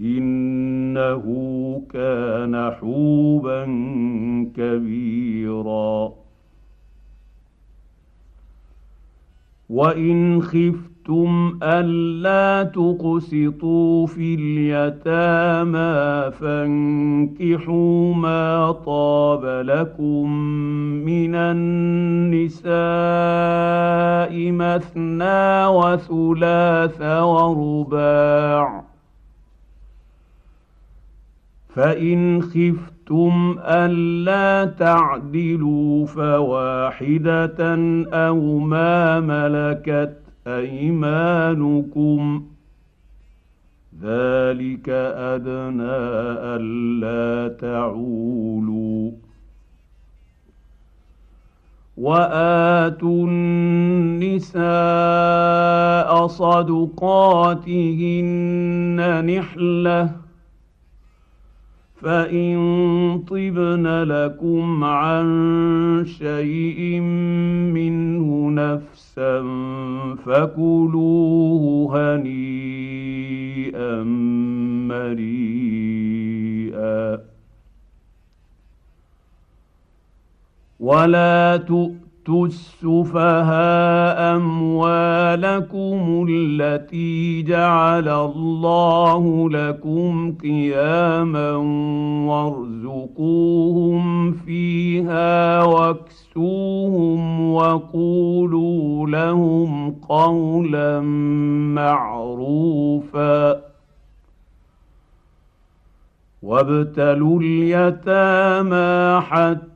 إنه كان حوبا كبيرا. وإن خفتم ألا تقسطوا في اليتامى فانكحوا ما طاب لكم من النساء مثنى وثلاث ورباع. فإن خفتم ألا تعدلوا فواحدة أو ما ملكت أيمانكم ذلك أدنى ألا تعولوا وآتوا النساء صدقاتهن نحلة فان طبن لكم عن شيء منه نفسا فكلوه هنيئا مريئا ولا تؤتوا تؤتوا السفهاء أموالكم التي جعل الله لكم قياما وارزقوهم فيها واكسوهم وقولوا لهم قولا معروفا وابتلوا اليتامى حتى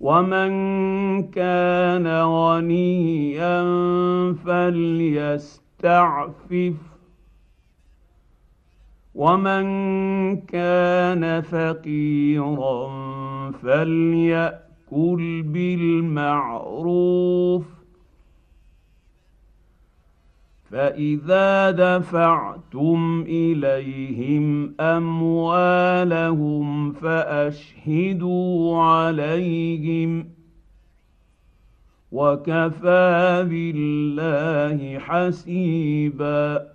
ومن كان غنيا فليستعفف ومن كان فقيرا فليأكل بالمعروف فإذا دفعتم إليهم أموالهم فأشهدوا عليهم وكفى بالله حسيبا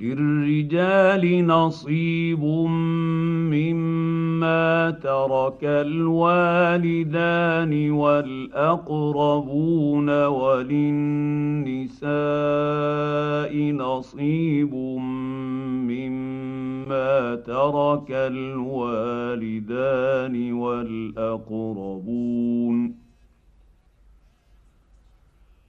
للرجال نصيب مما ترك الوالدان والأقربون وللنساء نصيب مما ترك الوالدان والأقربون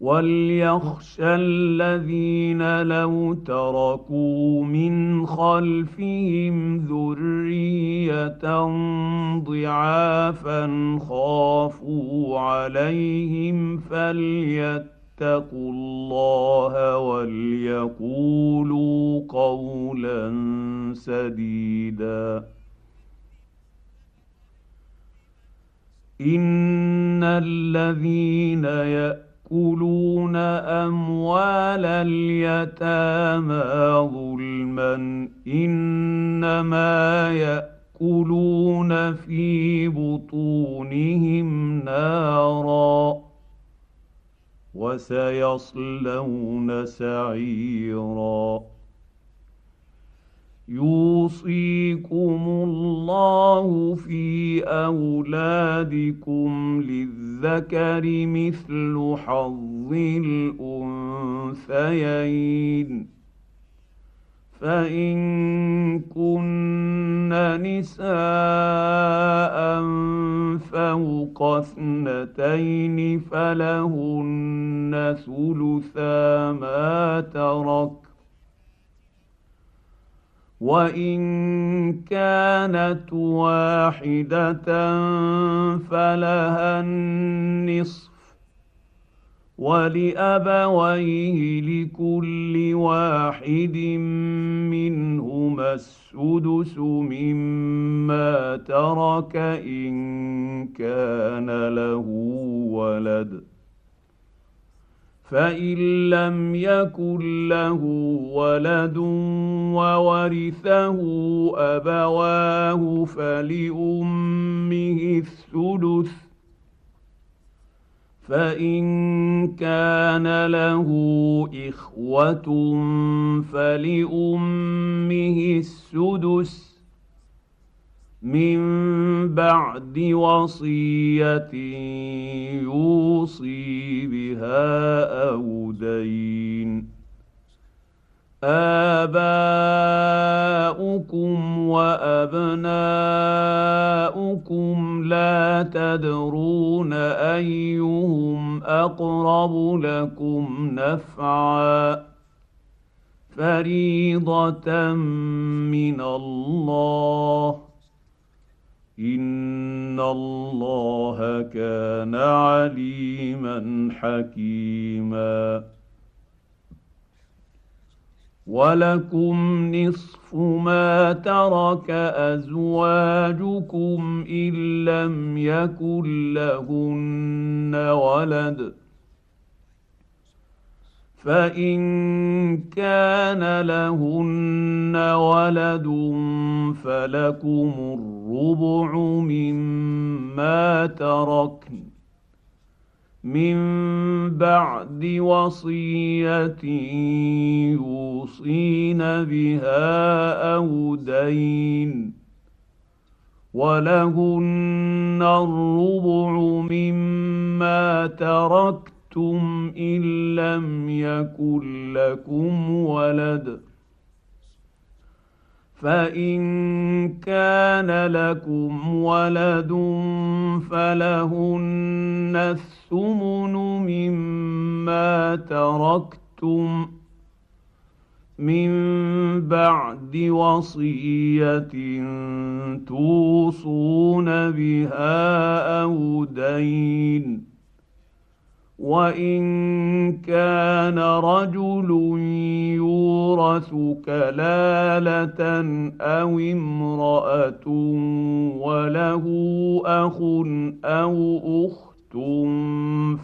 وليخشى الذين لو تركوا من خلفهم ذريه ضعافا خافوا عليهم فليتقوا الله وليقولوا قولا سديدا ان الذين يأتون يأكلون أموال اليتامى ظلما إنما يأكلون في بطونهم نارا وسيصلون سعيرا يوصيكم الله في أولادكم للذكر مثل حظ الأنثيين. فإن كن نساء فوق اثنتين فلهن ثلثا ما ترك وان كانت واحدة فلها النصف ولابويه لكل واحد منهما السدس مما ترك ان كان له ولد فان لم يكن له ولد وورثه ابواه فلامه الثلث فان كان له اخوه فلامه السدس من بعد وصية يوصي بها أو دين. آباؤكم وأبناؤكم لا تدرون أيهم أقرب لكم نفعا. فريضة من الله. ان الله كان عليما حكيما. ولكم نصف ما ترك ازواجكم ان لم يكن لهن ولد. فان كان لهن ولد فلكم الربع مما تركن من بعد وصيه يوصين بها أو دين ولهن الربع مما تركت أَنفَقْتُمْ إِن لَّمْ يَكُن لَّكُمْ وَلَدٌ فإن كان لكم ولد فلهن الثمن مما تركتم من بعد وصيه توصون بها أو دين وان كان رجل يورث كلاله أو امراه وله اخ أو اخت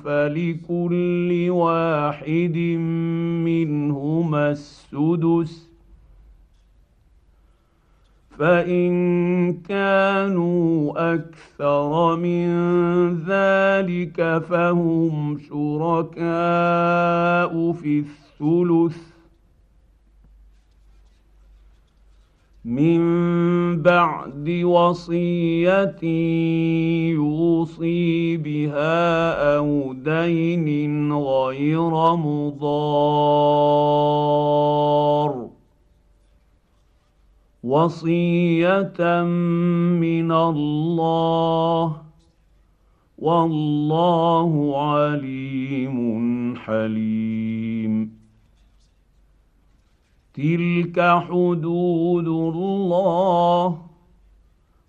فلكل واحد منهما السدس فإن كانوا أكثر من ذلك فهم شركاء في الثلث. من بعد وصية يوصي بها أو دين غير مضار. وصية من الله. والله عليم حليم. تلك حدود الله.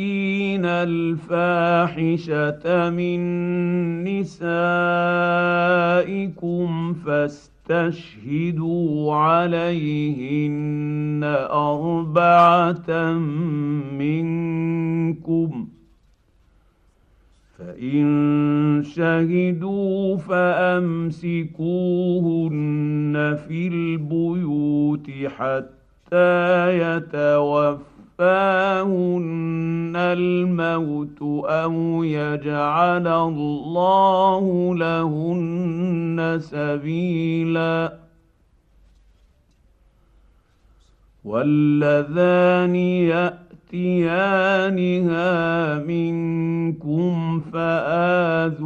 ياتين الفاحشه من نسائكم فاستشهدوا عليهن اربعه منكم فان شهدوا فامسكوهن في البيوت حتى يتوفاهن الموت أو يجعل الله لهن سبيلا واللذان ياتيانها منكم فاذوهما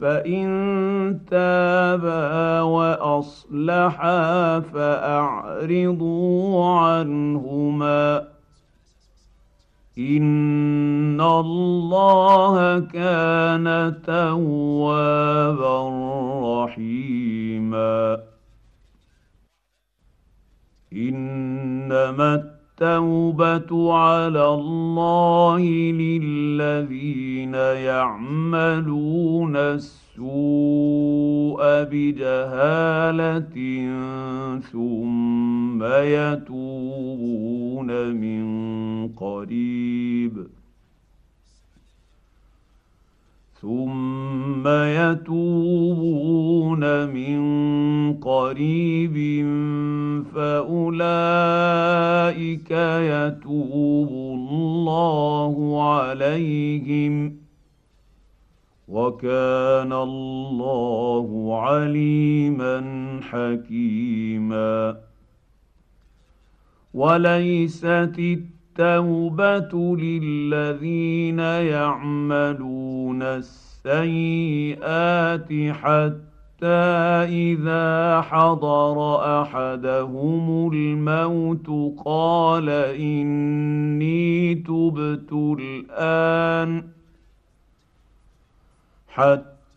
فإن تابا وأصلحا فأعرضوا عنهما. إن الله كان توابا رحيما. إنما التوبه على الله للذين يعملون السوء بجهاله ثم يتوبون من قريب ثم يتوبون من قريب فأولئك يتوب الله عليهم وكان الله عليما حكيما وليست التوبة للذين يعملون السيئات حتى إذا حضر أحدهم الموت قال إني تبت الآن حتى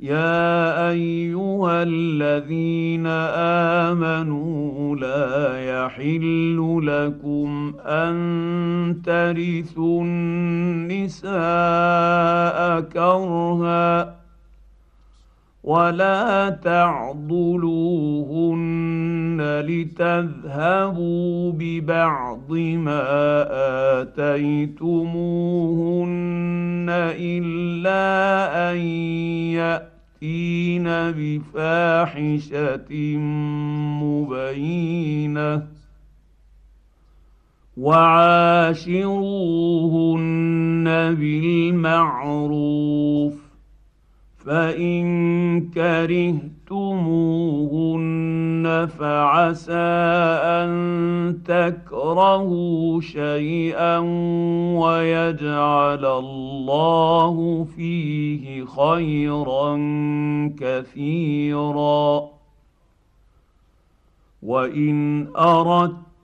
يا ايها الذين امنوا لا يحل لكم ان ترثوا النساء كرها ولا تعضلوهن لتذهبوا ببعض ما اتيتموهن الا ان ياتين بفاحشه مبينه وعاشروهن بالمعروف فان كرهتموهن فعسى ان تكرهوا شيئا ويجعل الله فيه خيرا كثيرا وان اردت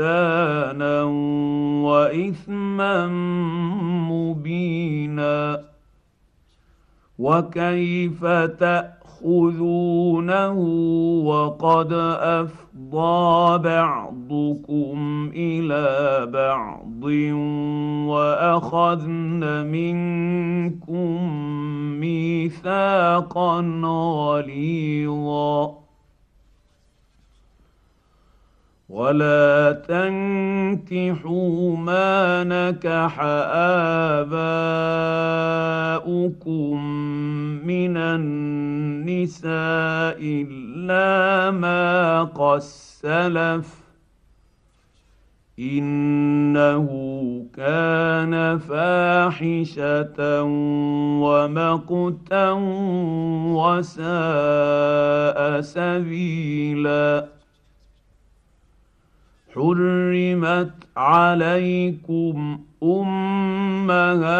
بهتانا وإثما مبينا وكيف تأخذونه وقد أفضى بعضكم إلى بعض وأخذن منكم ميثاقا غليظا ولا تنكحوا ما نكح اباؤكم من النساء الا ما قد سلف انه كان فاحشه ومقتا وساء سبيلا حرمت عليكم امهاتكم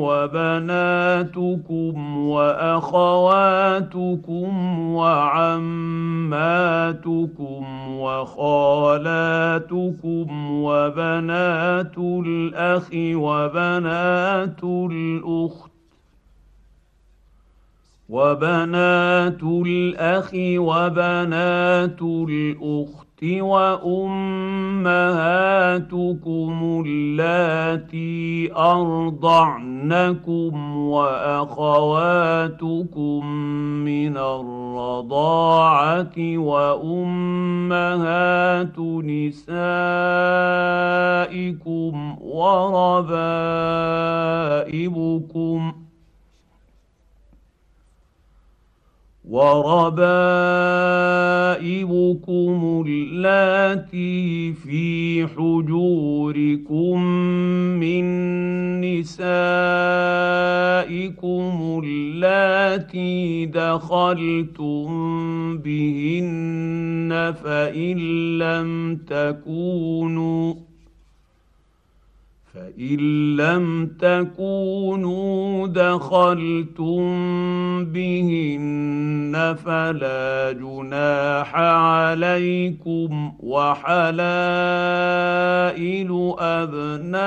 وبناتكم واخواتكم وعماتكم وخالاتكم وبنات الاخ وبنات الاخت وبنات الاخ وبنات الاخت وأمهاتكم اللاتي أرضعنكم وأخواتكم من الرضاعة وأمهات نسائكم وربائبكم وربائبكم اللاتي في حجوركم من نسائكم اللاتي دخلتم بهن فإن لم تكونوا فان لم تكونوا دخلتم بهن فلا جناح عليكم وحلائل ابنائكم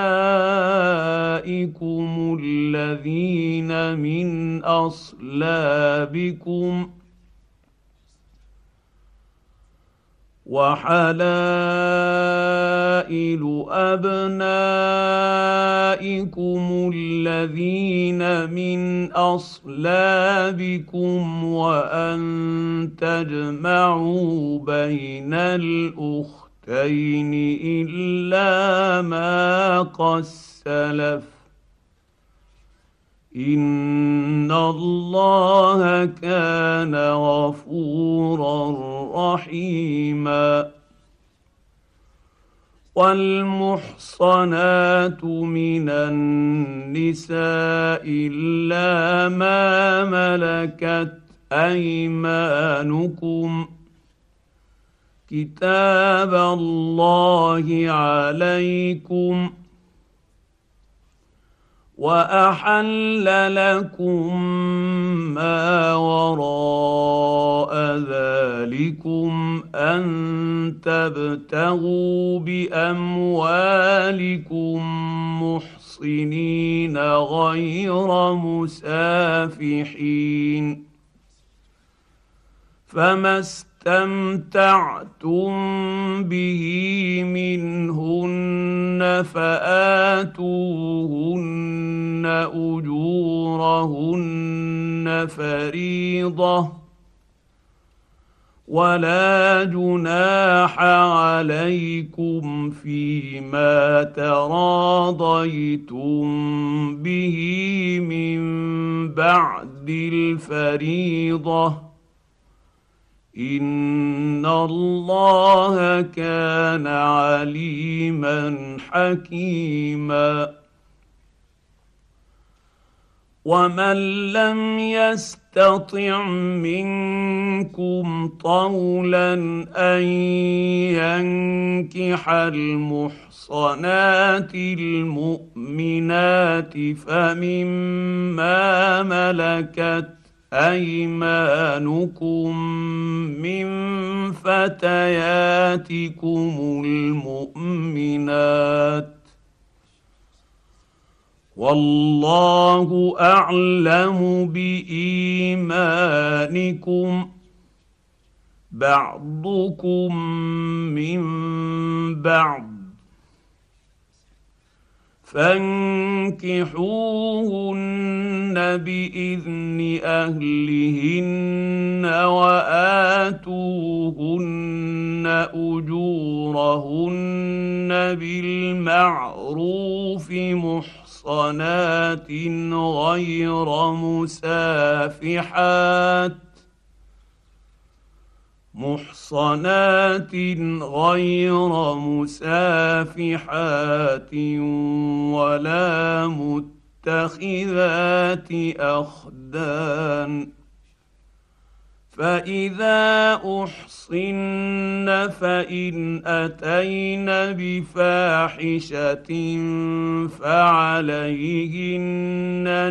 الذين من اصلابكم وحلائل أبنائكم الذين من أصلابكم وأن تجمعوا بين الأختين إلا ما قد سلف ان الله كان غفورا رحيما والمحصنات من النساء الا ما ملكت ايمانكم كتاب الله عليكم واحل لكم ما وراء ذلكم ان تبتغوا باموالكم محصنين غير مسافحين فما استمتعتم به منهن فآتوهن أجورهن فريضة ولا جناح عليكم فيما تراضيتم به من بعد الفريضة ان الله كان عليما حكيما ومن لم يستطع منكم طولا ان ينكح المحصنات المؤمنات فمما ملكت أيمانكم من فتياتكم المؤمنات والله أعلم بإيمانكم بعضكم من بعض فانكحوهن بإذن أهلهن وآتوهن أجورهن بالمعروف محصنات غير مسافحات محصنات غير مسافحات ولا متخذات أخدان. فإذا أحصن فإن أتين بفاحشة فعليهن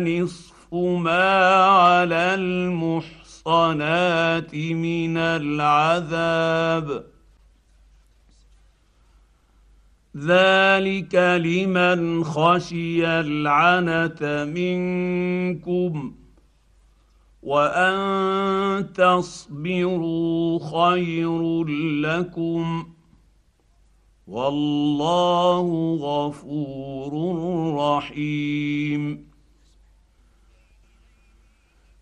نصف ما على المحصن. المحصنات من العذاب. ذلك لمن خشي العنت منكم وأن تصبروا خير لكم. والله غفور رحيم.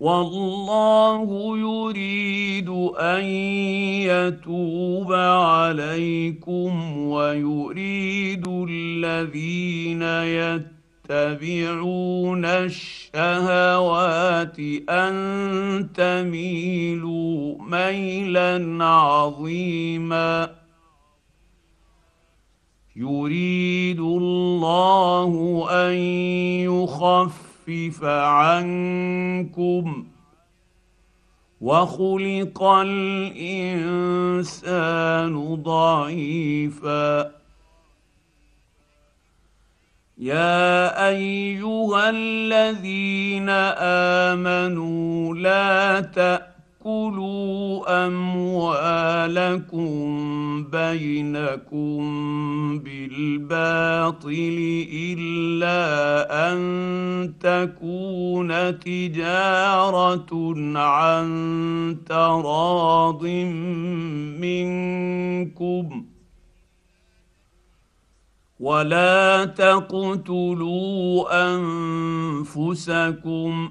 والله يريد أن يتوب عليكم ويريد الذين يتبعون الشهوات أن تميلوا ميلا عظيما. يريد الله أن يخف يخفف عنكم وخلق الإنسان ضعيفا. يا أيها الذين آمنوا لا تأتوا تاكلوا اموالكم بينكم بالباطل الا ان تكون تجاره عن تراض منكم ولا تقتلوا انفسكم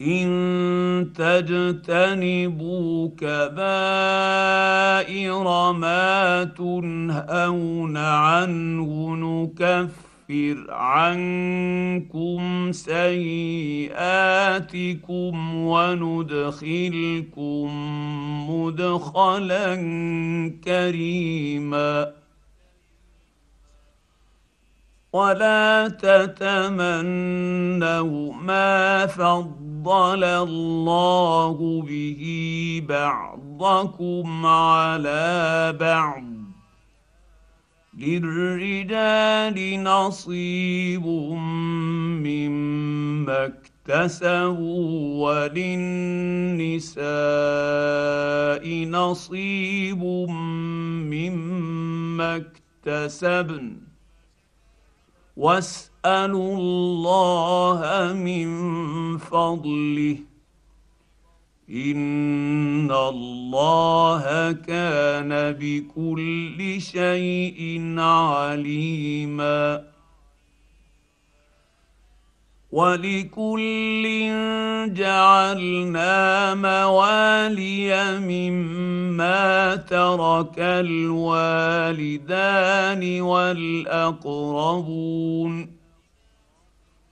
إن تجتنبوا كبائر ما تنهون عنه نكفر عنكم سيئاتكم وندخلكم مدخلا كريما. ولا تتمنوا ما فضل الله به بعضكم على بعض للرجال نصيب مما اكتسبوا وللنساء نصيب مما اكتسبن واسالوا الله من فضله. إن الله كان بكل شيء عليما. ولكل جعلنا موالي مما ترك الوالدان والأقربون.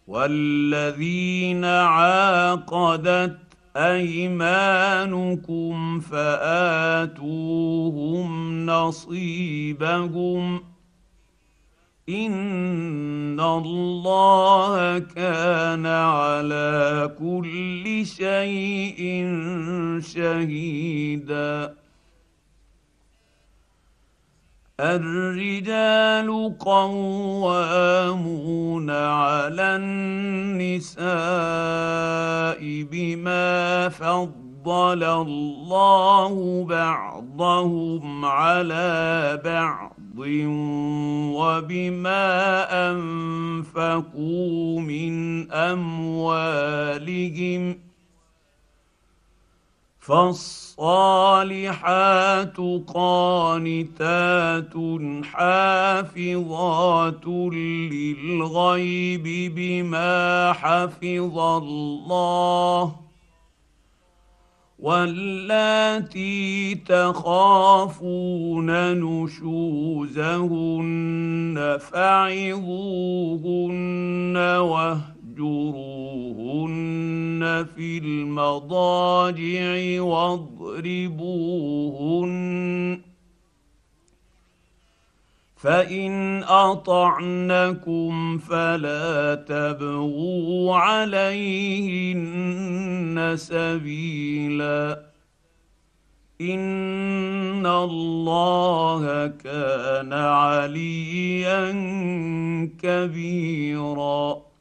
والذين عاقدت ايمانكم فاتوهم نصيبهم ان الله كان على كل شيء شهيدا الرجال قوامون على النساء بما فضل الله بعضهم على بعض وبما أنفقوا من أموالهم فالصالحات قانتات حافظات للغيب بما حفظ الله واللاتي تخافون نشوزهن فعظوهن واهجروهن في المضاجع واضربوهن فإن أطعنكم فلا تبغوا عليهن سبيلا إن الله كان عليا كبيرا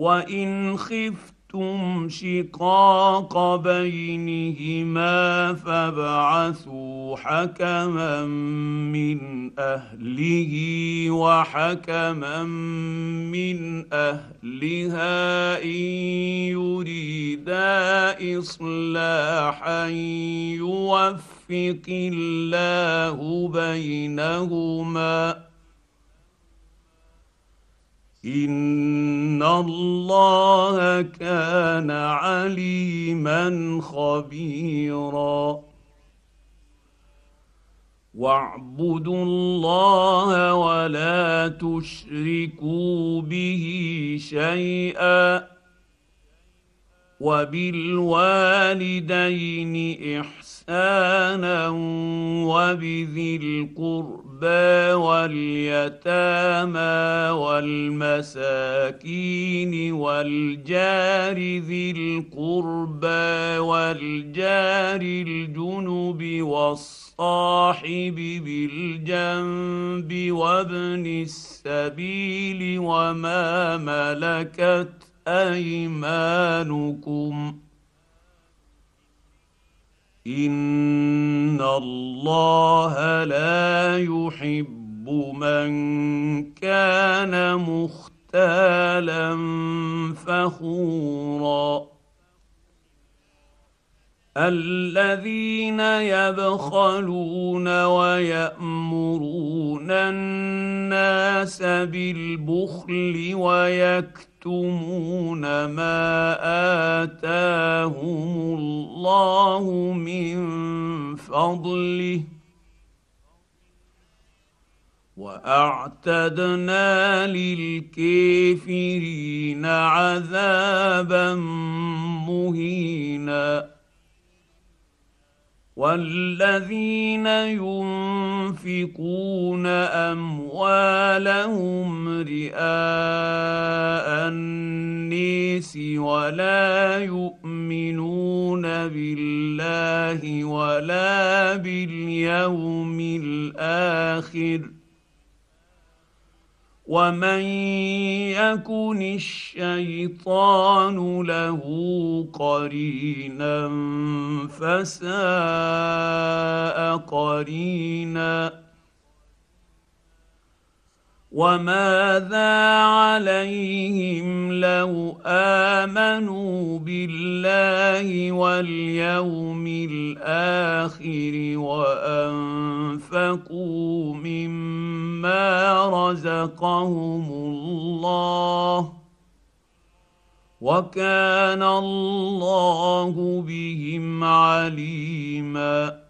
وان خفت خفتم شقاق بينهما فابعثوا حكما من اهله وحكما من اهلها ان يريدا اصلاحا يوفق الله بينهما ان الله كان عليما خبيرا. واعبدوا الله ولا تشركوا به شيئا. وبالوالدين احسانا وبذي القربى واليتامى والمساكين والجار ذي القربى والجار الجنب والصاحب بالجنب وابن السبيل وما ملكت أيمانكم ان الله لا يحب من كان مختالا فخورا الذين يبخلون ويامرون الناس بالبخل ويكتمون ما اتاهم الله من فضله واعتدنا للكافرين عذابا مهينا والذين ينفقون أموالهم رئاء النيس ولا يؤمنون بالله ولا باليوم الآخر ومن يكن الشيطان له قرينا فساء قرينا وماذا عليهم لو امنوا بالله واليوم الآخر وانفقوا مما رزقهم الله وكان الله بهم عليما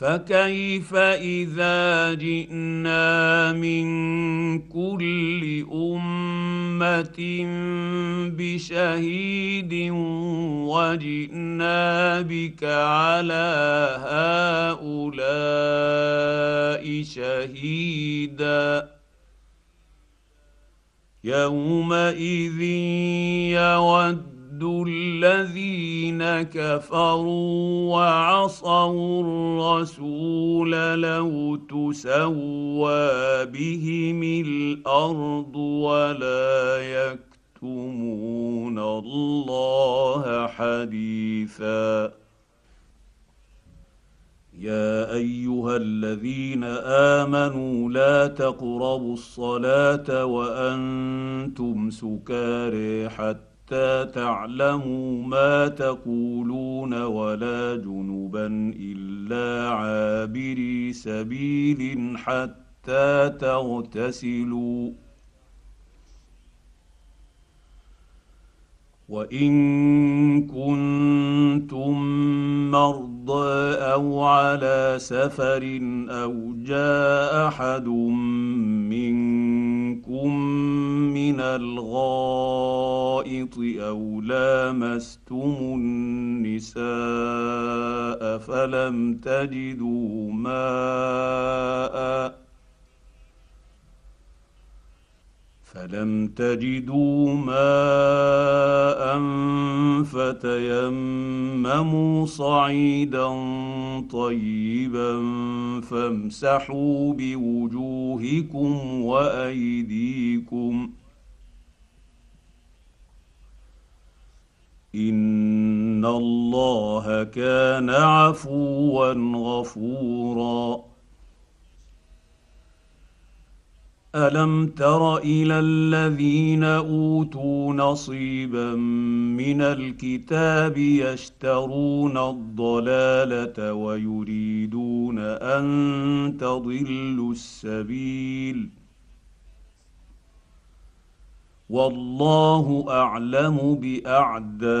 فكيف اذا جئنا من كل امه بشهيد وجئنا بك على هؤلاء شهيدا يومئذ يود يود الذين كفروا وعصوا الرسول لو تسوى بهم الأرض ولا يكتمون الله حديثا يا ايها الذين امنوا لا تقربوا الصلاه وأنتم سكاري حتى حتى تعلموا ما تقولون ولا جنبا إلا عابري سبيل حتى تغتسلوا. وإن كنتم مرضى أو على سفر أو جاء أحد منكم من الغائط أو لامستم النساء فلم تجدوا ماء فلم تجدوا ماء فتيمموا صعيدا طيبا فامسحوا بوجوهكم وايديكم ان الله كان عفوا غفورا الم تر إلى الذين اوتوا نصيبا من الكتاب يشترون الضلاله ويريدون ان تضلوا السبيل والله اعلم باعدائكم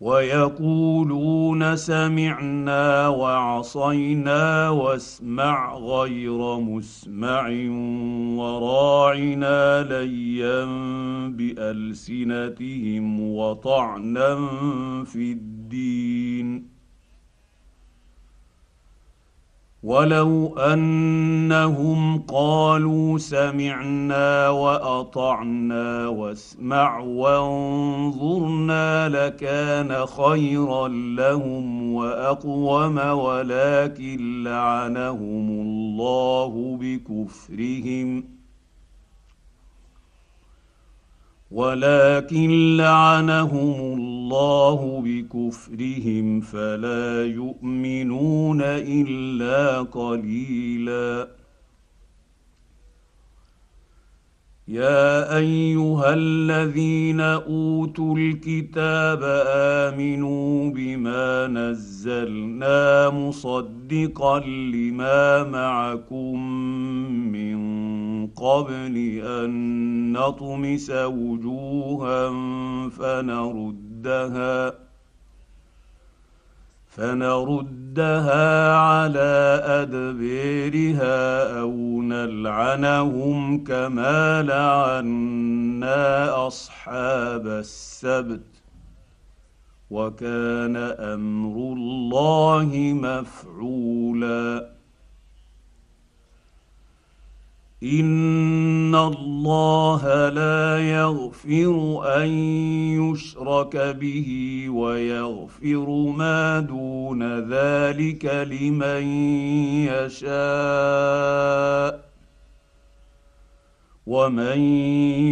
ويقولون سمعنا وعصينا واسمع غير مسمع وراعنا ليا بألسنتهم وطعنا في الدين. ولو انهم قالوا سمعنا واطعنا واسمع وانظرنا لكان خيرا لهم واقوم ولكن لعنهم الله بكفرهم ولكن لعنهم الله بكفرهم فلا يؤمنون إلا قليلا. يا أيها الذين أوتوا الكتاب آمنوا بما نزلنا مصدقا لما معكم من قبل أن نطمس وجوها فنردها فنردها على ادبيرها أو نلعنهم كما لعنا أصحاب السبت. وكان أمر الله مفعولا. ان الله لا يغفر ان يشرك به ويغفر ما دون ذلك لمن يشاء ومن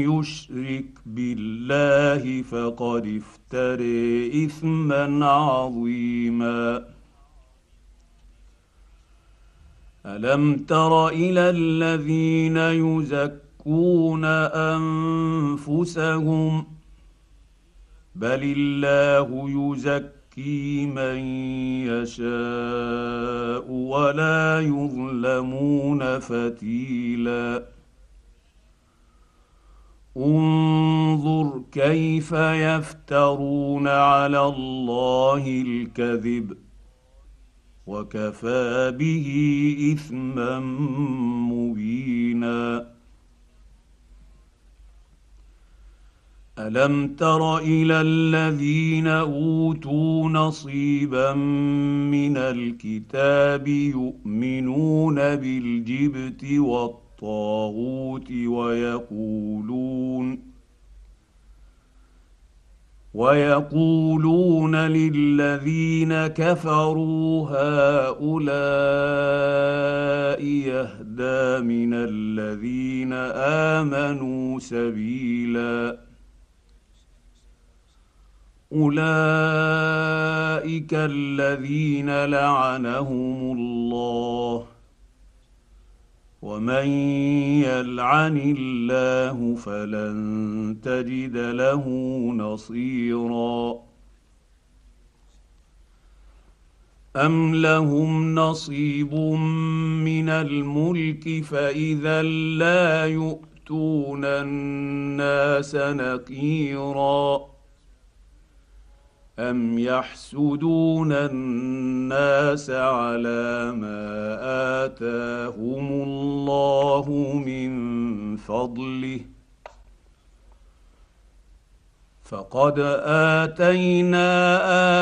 يشرك بالله فقد افتري اثما عظيما الم تر إلى الذين يزكون انفسهم بل الله يزكي من يشاء ولا يظلمون فتيلا انظر كيف يفترون على الله الكذب وكفى به إثما مبينا. ألم تر إلى الذين أوتوا نصيبا من الكتاب يؤمنون بالجبت والطاغوت ويقولون ويقولون للذين كفروا هؤلاء يهدى من الذين آمنوا سبيلا. أولئك الذين لعنهم الله. ومن يلعن الله فلن تجد له نصيرا. ام لهم نصيب من الملك فاذا لا يؤتون الناس نقيرا. ام يحسدون الناس على ما اتاهم الله من فضله فقد اتينا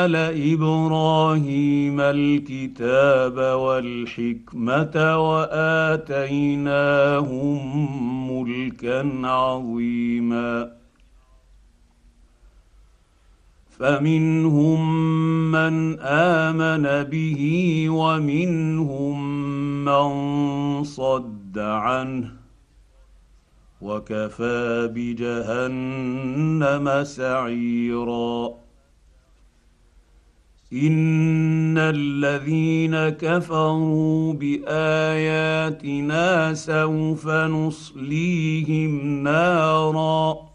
ال إبراهيم الكتاب والحكمه واتيناهم ملكا عظيما فمنهم من آمن به ومنهم من صد عنه وكفى بجهنم سعيرا. إن الذين كفروا بآياتنا سوف نصليهم نارا.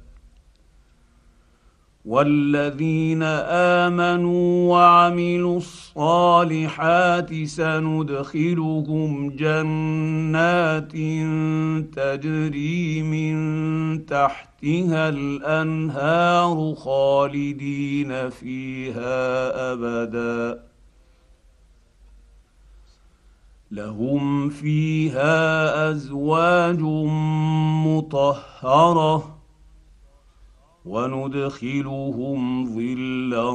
والذين امنوا وعملوا الصالحات سندخلهم جنات تجري من تحتها الانهار خالدين فيها ابدا لهم فيها ازواج مطهره وندخلهم ظلا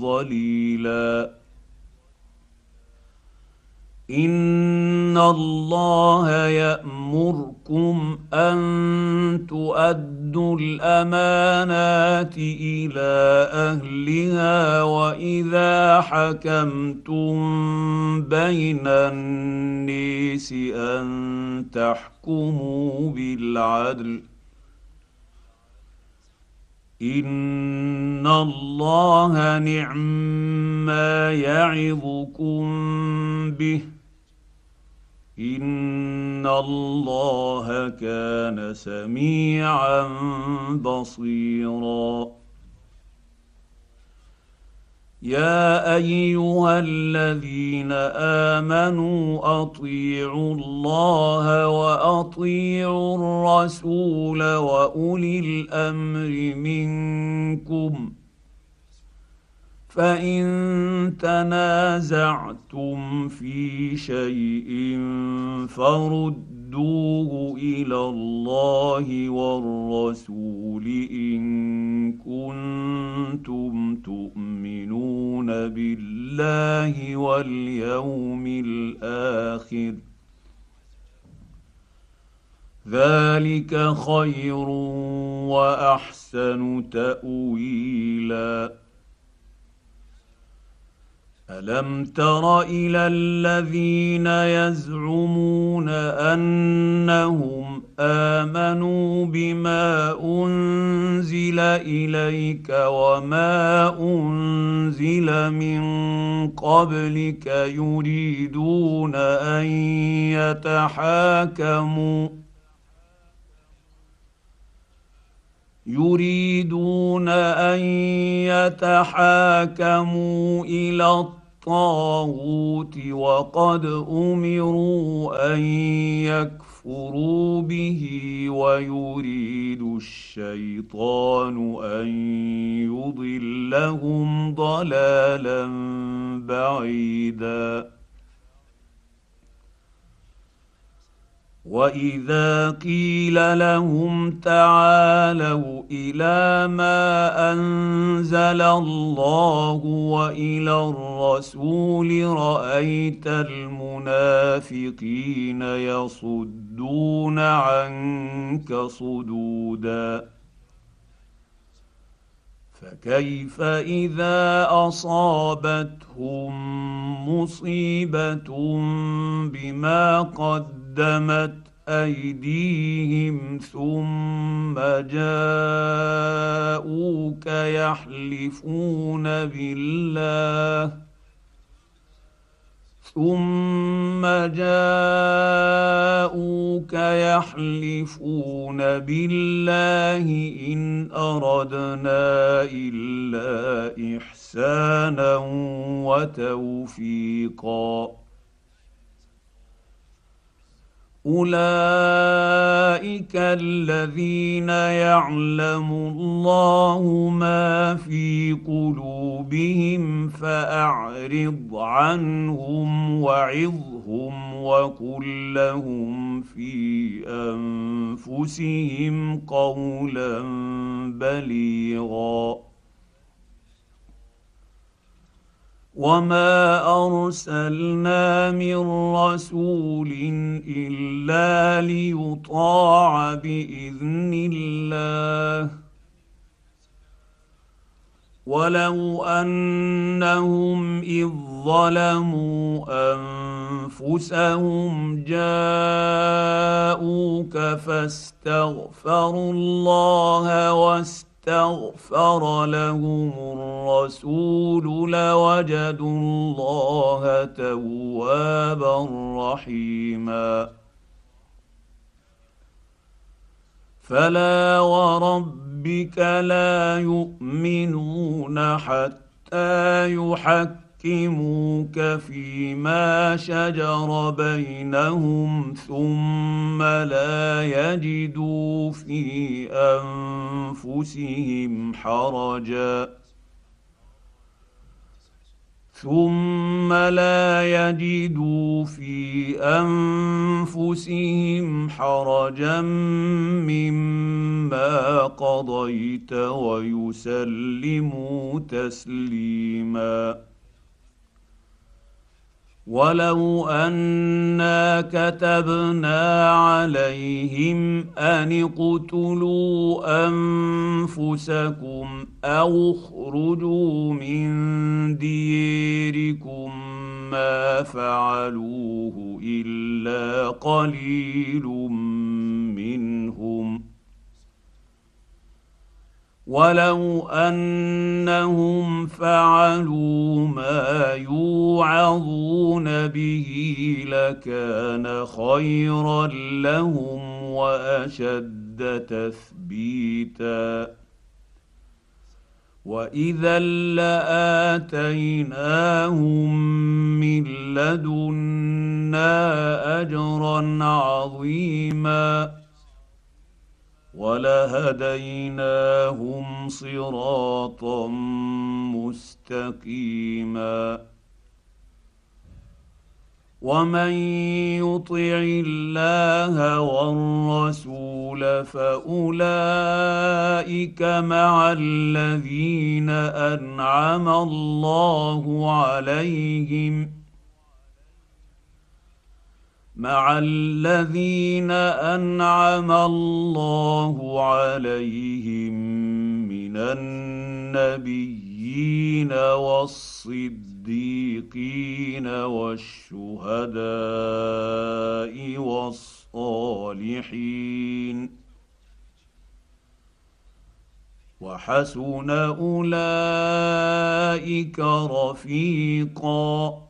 ظليلا. ان الله يامركم ان تؤدوا الامانات إلى اهلها واذا حكمتم بين النيس ان تحكموا بالعدل ان الله نعم ما يعظكم به ان الله كان سميعا بصيرا يا ايها الذين امنوا اطيعوا الله واطيعوا الرسول واولي الامر منكم فان تنازعتم في شيء فردوه إلى الله والرسول ان كنتم تؤمنون بالله واليوم الآخر ذلك خير واحسن تاويلا الم تر إلى الذين يزعمون انهم امنوا بما انزل اليك وما انزل من قبلك يريدون ان يتحاكموا يريدون ان يتحاكموا إلى الطاغوت وقد أمروا أن يكفروا به ويريد الشيطان أن يضلهم ضلالا بعيدا. واذا قيل لهم تعالوا إلى ما انزل الله والى الرسول رايت المنافقين يصدون عنك صدودا فكيف اذا اصابتهم مصيبه بما قدمت أيديهم ثم جاءوك يحلفون بالله. ثم جاءوك يحلفون بالله إن أردنا إلا إحسانا وتوفيقا. اولئك الذين يعلم الله ما في قلوبهم فاعرض عنهم وعظهم وقل لهم في انفسهم قولا بليغا وما ارسلنا من رسول الا ليطاع باذن الله ولو انهم اذ ظلموا انفسهم جاءوك فاستغفروا الله واستغفروا واستغفر لهم الرسول لوجدوا الله توابا رحيما. فلا وربك لا يؤمنون حتى يحكموا يحكموك فيما شجر بينهم ثم لا يجدوا في انفسهم حرجا ثم لا يجدوا في انفسهم حرجا مما قضيت ويسلموا تسليما ولو انا كتبنا عليهم ان اقتلوا انفسكم أو اخرجوا من ديركم ما فعلوه الا قليل ولو أنهم فعلوا ما يوعظون به لكان خيرا لهم وأشد تثبيتا. وإذا لآتيناهم من لدنا أجرا عظيما. ولهديناهم صراطا مستقيما. ومن يطع الله والرسول فأولئك مع الذين أنعم الله عليهم مع الذين أنعم الله عليهم من النبيين والصديقين والشهداء والصالحين. وحسن أولئك رفيقا.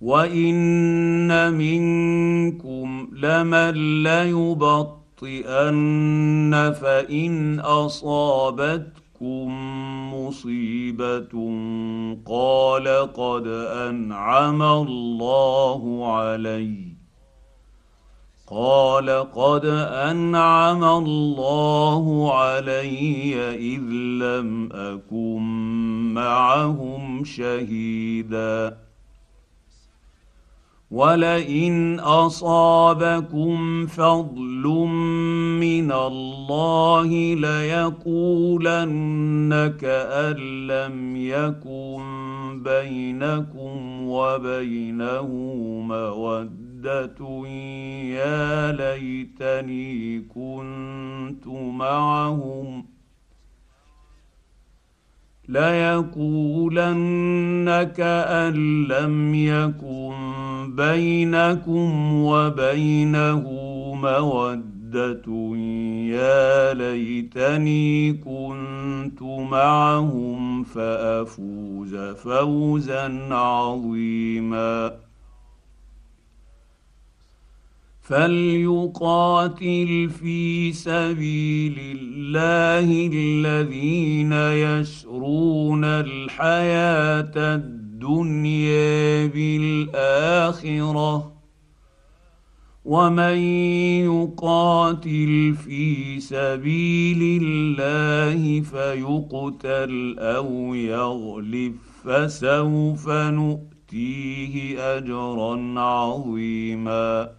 وان منكم لمن ليبطئن فان اصابتكم مصيبه قال قد انعم الله علي قال قد انعم الله علي اذ لم اكن معهم شهيدا ولئن اصابكم فضل من الله ليقولن كان لم يكن بينكم وبينه موده يا ليتني كنت معهم ليقولن كان لم يكن بينكم وبينه موده يا ليتني كنت معهم فافوز فوزا عظيما فليقاتل في سبيل الله الذين يشرون الحياة الدنيا بالاخره ومن يقاتل في سبيل الله فيقتل أو يغلب فسوف نؤتيه اجرا عظيما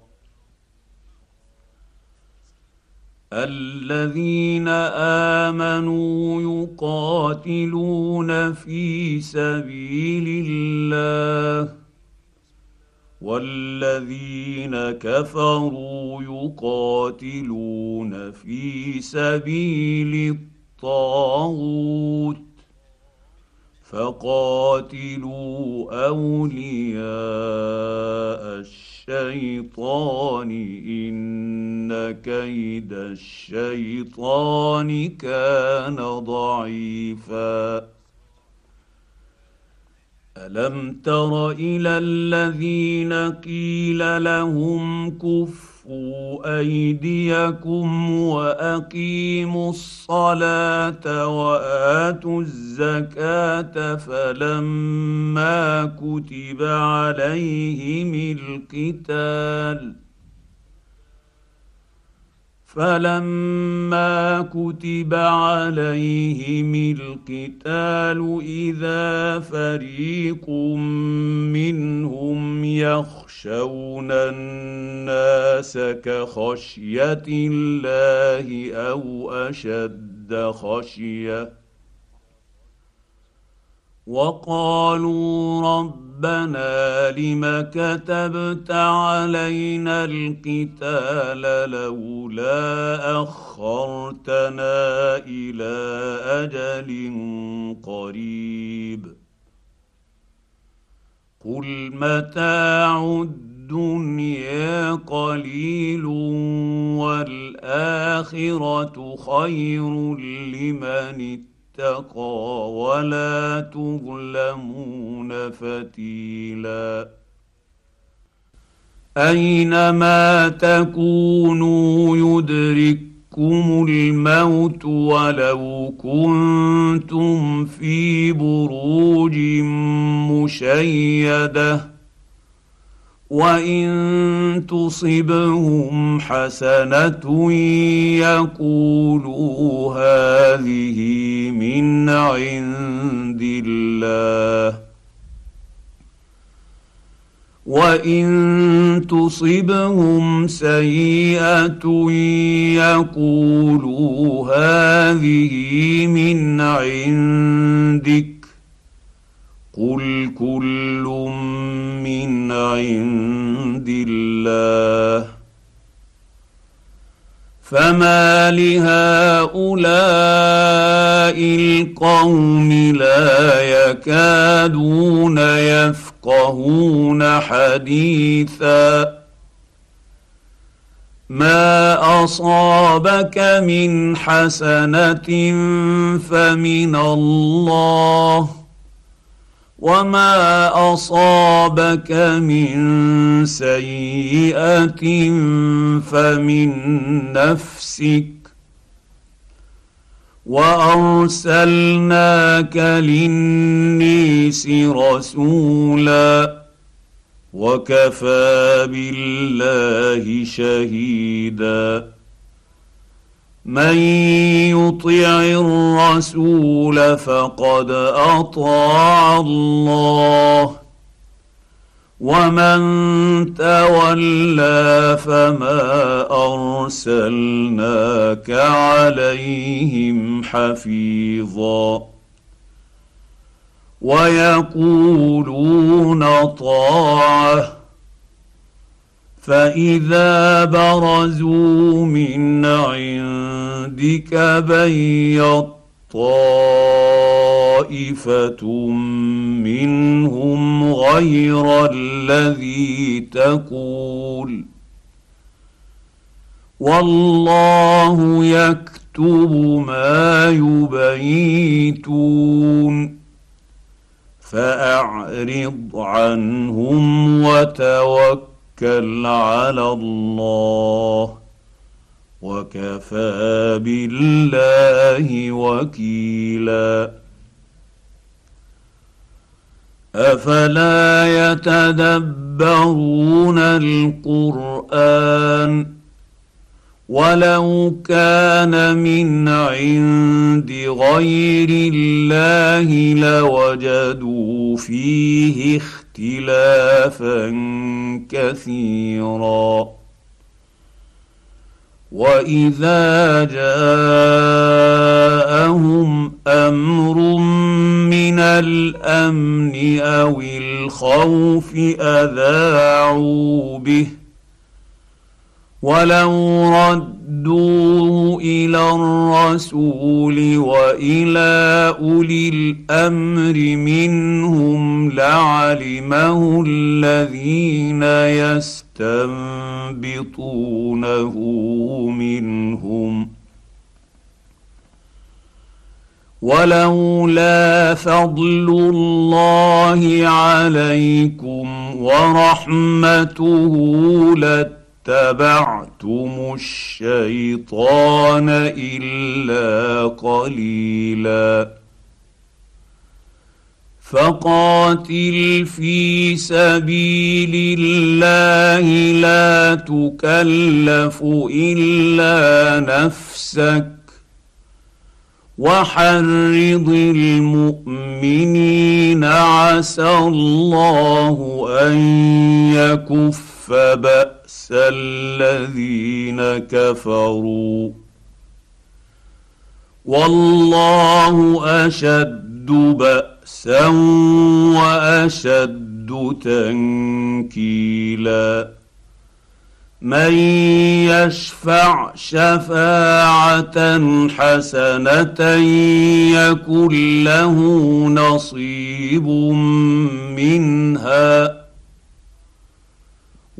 الذين آمنوا يقاتلون في سبيل الله والذين كفروا يقاتلون في سبيل الطاغوت فقاتلوا أولياء الشيطان الشيطان إن كيد الشيطان كان ضعيفا. ألم تر إلى الذين قيل لهم كفر كفوا أيديكم وأقيموا الصلاة وآتوا الزكاة فلما كتب عليهم القتال فلما كتب عليهم القتال إذا فريق منهم يخشون الناس كخشية الله أو أشد خشية. وقالوا ربنا لم كتبت علينا القتال لولا أخرتنا إلى أجل قريب. قل متاع الدنيا قليل والاخره خير لمن اتقى ولا تظلمون فتيلا اينما تكونوا يدرككم الموت ولو كنتم في بروج مشيدة وإن تصبهم حسنة يقولوا هذه من عند الله وان تصبهم سيئه يقولوا هذه من عندك قل كل من عند الله فما لهؤلاء القوم لا يكادون يفقهون حديثا ما اصابك من حسنه فمن الله وما اصابك من سيئه فمن نفسك وارسلناك للنيس رسولا وكفى بالله شهيدا من يطع الرسول فقد أطاع الله. ومن تولى فما أرسلناك عليهم حفيظا. ويقولون طاعة. فإذا برزوا من عندك بيض طائفه منهم غير الذي تقول. والله يكتب ما يبيتون. فأعرض عنهم وتوكل على الله. وكفى بالله وكيلا. أفلا يتدبرون القرآن ولو كان من عند غير الله لوجدوا فيه اختلافا كثيرا. واذا جاءهم أمر من الامن أو الخوف اذاعوا به ولو ردوا إلى الرسول والى اولي الامر منهم لعلمه الذين يستنبطونه منهم ولولا فضل الله عليكم ورحمته لت اتبعتم الشيطان إلا قليلا. فقاتل في سبيل الله لا تكلف إلا نفسك. وحرض المؤمنين عسى الله أن يكف بأس الذين كفروا. والله أشد بأسا وأشد تنكيلا. من يشفع شفاعة حسنة يكن له نصيب منها.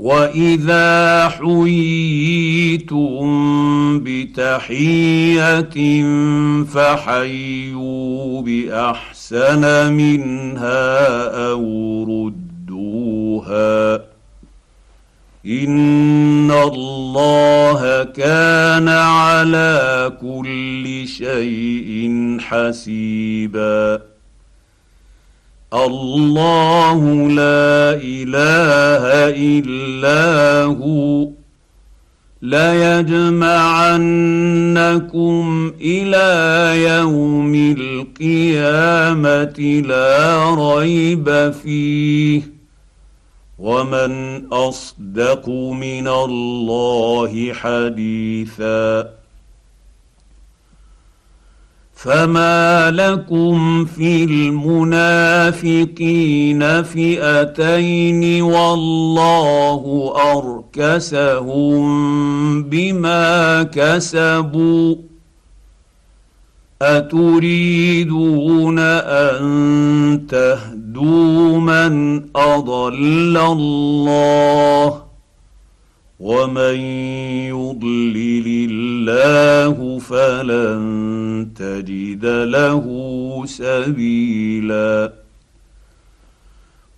واذا حييتم بتحيه فحيوا باحسن منها أو ردوها ان الله كان على كل شيء حسيبا الله لا إله إلا هو. ليجمعنكم إلى يوم القيامة لا ريب فيه. ومن أصدق من الله حديثا. فما لكم في المنافقين فئتين والله اركسهم بما كسبوا اتريدون ان تهدوا من اضل الله ومن يضلل الله فلن تجد له سبيلا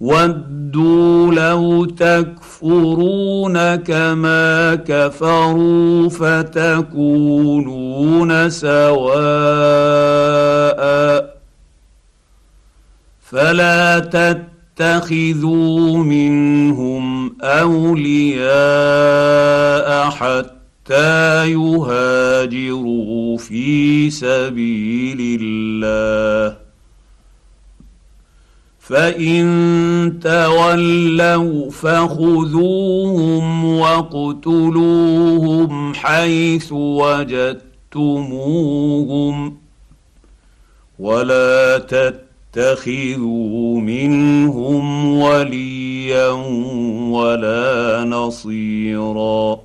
ودوا لو تكفرون كما كفروا فتكونون سواء فلا تتخذوا منهم أولياء حتى يهاجروا في سبيل الله. فإن تولوا فخذوهم واقتلوهم حيث وجدتموهم ولا تتخذوا منهم وليا ولا نصيرا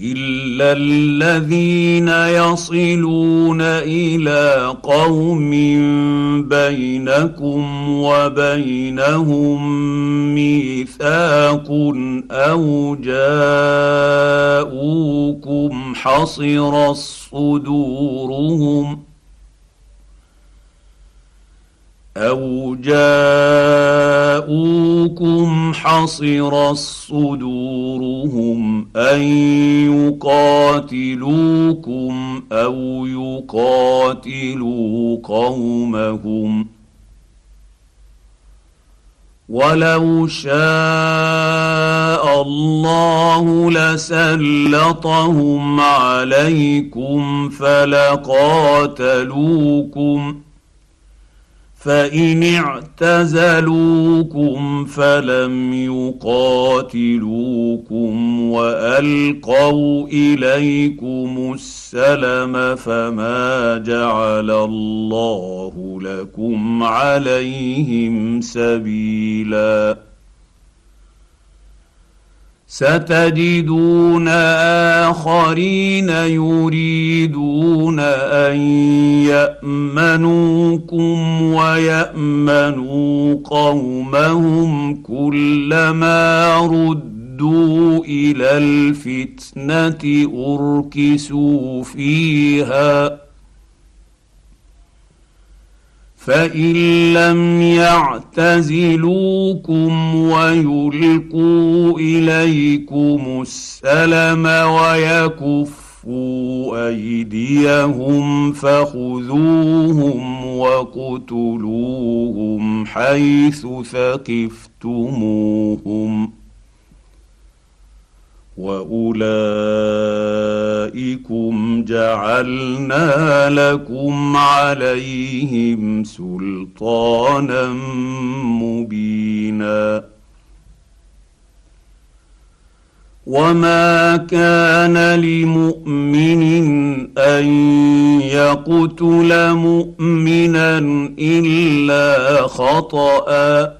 إلا الذين يصلون إلى قوم بينكم وبينهم ميثاق أو جاءوكم حصر صدورهم أو جاءوكم حصر صدورهم ان يقاتلوكم أو يقاتلوا قومهم ولو شاء الله لسلطهم عليكم فلقاتلوكم فإن اعتزلوكم فلم يقاتلوكم وألقوا إليكم السلم فما جعل الله لكم عليهم سبيلا ستجدون آخرين يريدون أن يأمنوكم ويأمنوا قومهم كلما ردوا إلى الفتنة أركسوا فيها فان لم يعتزلوكم ويلقوا اليكم السلم ويكفوا ايديهم فخذوهم وقتلوهم حيث ثقفتموهم واولئكم جعلنا لكم عليهم سلطانا مبينا وما كان لمؤمن ان يقتل مؤمنا الا خطأ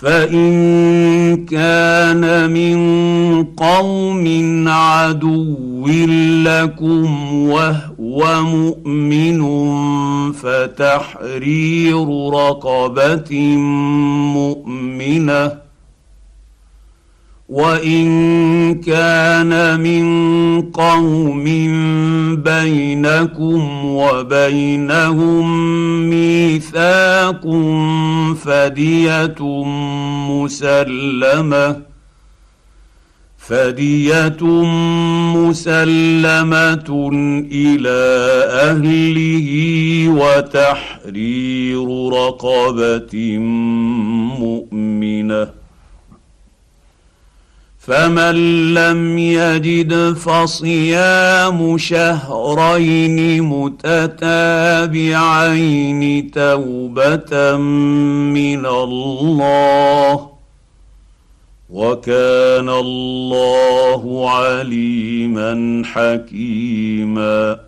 فإن كان من قوم عدو لكم وهو مؤمن فتحرير رقبة مؤمنة وان كان من قوم بينكم وبينهم ميثاق فديه مسلمه فديه مسلمه إلى اهله وتحرير رقبه مؤمنه فمن لم يجد فصيام شهرين متتابعين توبة من الله وكان الله عليما حكيما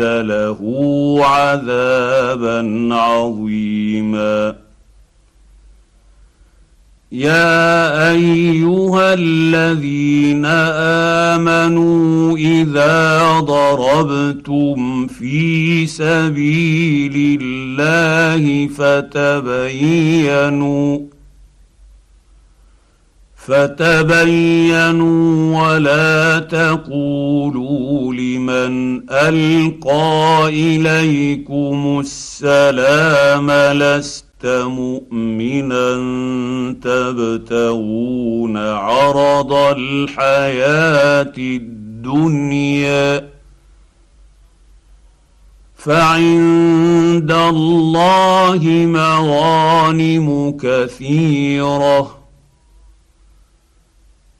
له عذابا عظيما. يا أيها الذين آمنوا إذا ضربتم في سبيل الله فتبينوا فتبينوا ولا تقولوا لمن ألقى إليكم السلام لست مؤمنا تبتغون عرض الحياة الدنيا فعند الله مغانم كثيرة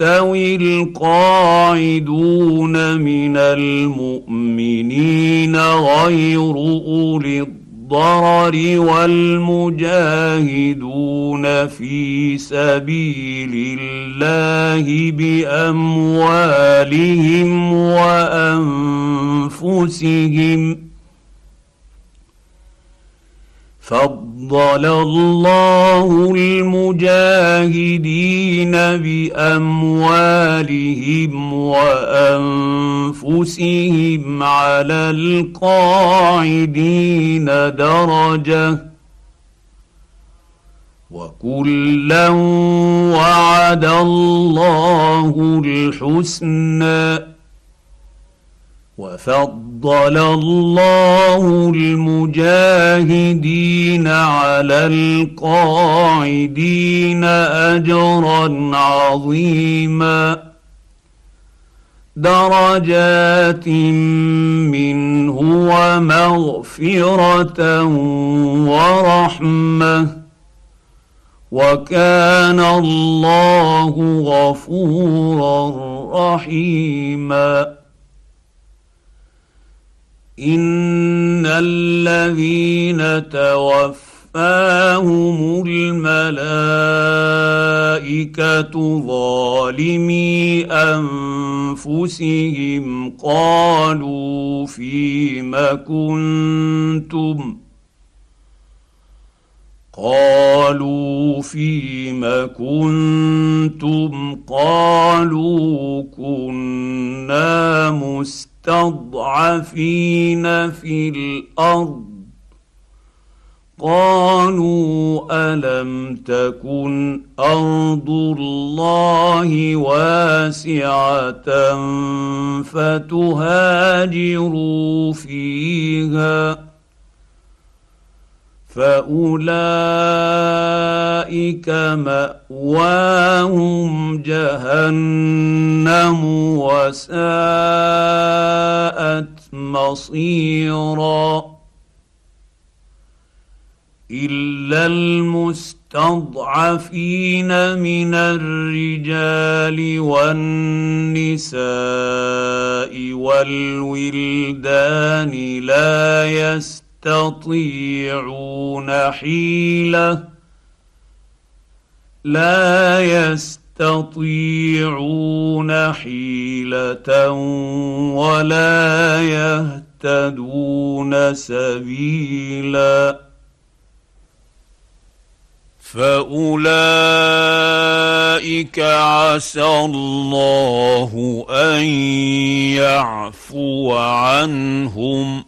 يستوي القاعدون من المؤمنين غير أولي الضرر والمجاهدون في سبيل الله بأموالهم وأنفسهم فضل الله المجاهدين باموالهم وانفسهم على القاعدين درجه وكلا وعد الله الحسنى وفضل الله المجاهدين على القاعدين أجرا عظيما. درجات منه ومغفرة ورحمة. وكان الله غفورا رحيما. ان الذين توفاهم الملائكه ظالمي انفسهم قالوا فيم كنتم قالوا فيم كنتم قالوا كنا مستقيمين المستضعفين في الأرض. قالوا ألم تكن أرض الله واسعة فتهاجروا فيها؟ فأولئك مأواهم جهنم وساءت مصيرا إلا المستضعفين من الرجال والنساء والولدان لا يستطيعون يستطيعون حيلة لا يستطيعون حيلة ولا يهتدون سبيلا فأولئك عسى الله أن يعفو عنهم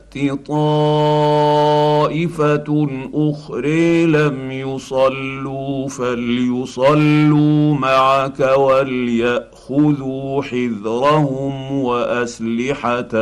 طائفة أخرى لم يصلوا فليصلوا معك وليأخذوا حذرهم وأسلحتهم.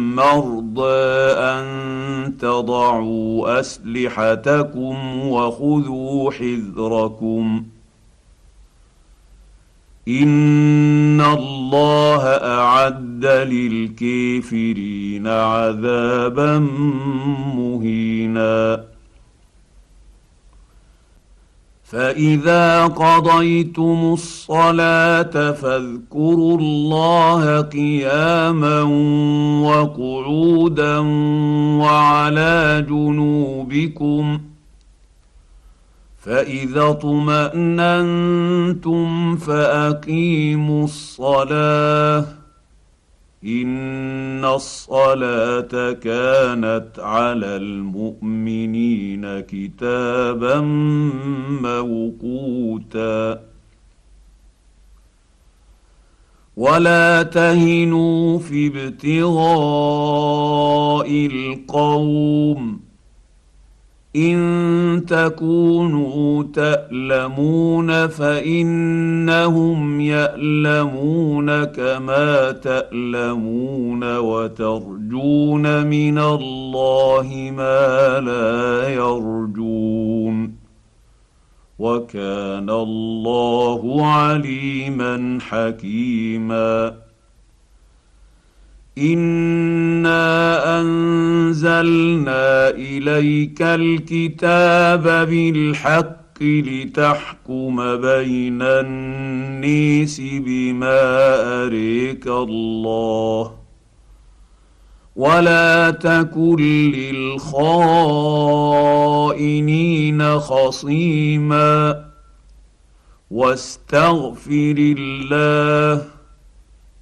مرضى أن تضعوا أسلحتكم وخذوا حذركم. إن الله أعد للكافرين عذابا مهينا. فاذا قضيتم الصلاه فاذكروا الله قياما وقعودا وعلى جنوبكم فاذا اطماننتم فاقيموا الصلاه ان الصلاه كانت على المؤمنين كتابا موقوتا ولا تهنوا في ابتغاء القوم إن تكونوا تألمون فإنهم يألمون كما تألمون وترجون من الله ما لا يرجون وكان الله عليما حكيما انا انزلنا اليك الكتاب بالحق لتحكم بين النيس بما اريك الله ولا تكن للخائنين خصيما واستغفر الله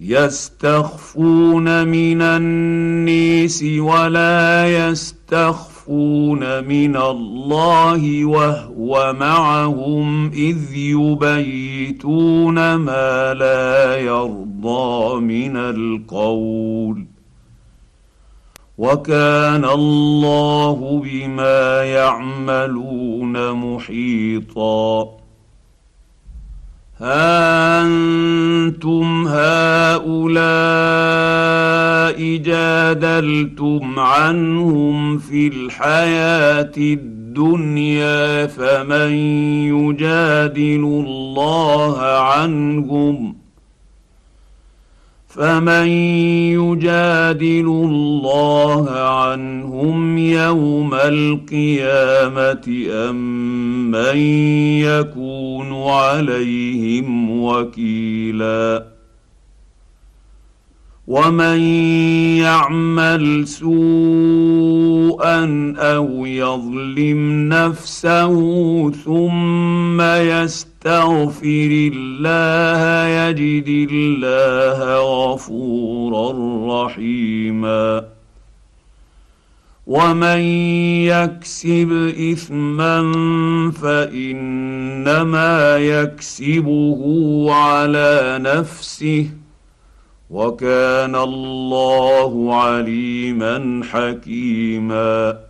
يستخفون من النيس ولا يستخفون من الله وهو معهم إذ يبيتون ما لا يرضى من القول. وكان الله بما يعملون محيطا. ها أنتم هؤلاء جادلتم عنهم في الحياة الدنيا فمن يجادل الله عنهم فمن يجادل الله عنهم يوم القيامة أم من يكون عليهم وكيلا ومن يعمل سوءا أو يظلم نفسه ثم يستغفر الله يجد الله غفورا رحيما. ومن يكسب إثما فإنما يكسبه على نفسه وكان الله عليما حكيما.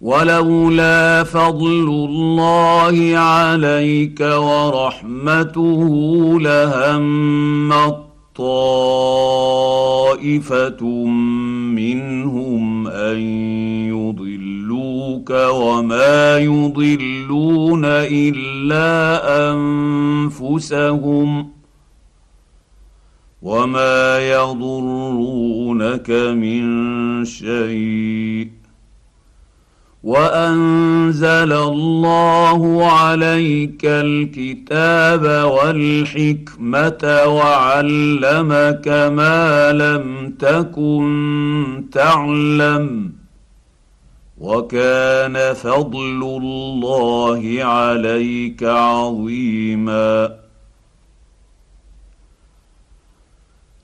ولولا فضل الله عليك ورحمته لهم طائفه منهم أن يضلوك وما يضلون إلا أنفسهم وما يضرونك من شيء وأنزل الله عليك الكتاب والحكمة وعلمك ما لم تكن تعلم وكان فضل الله عليك عظيما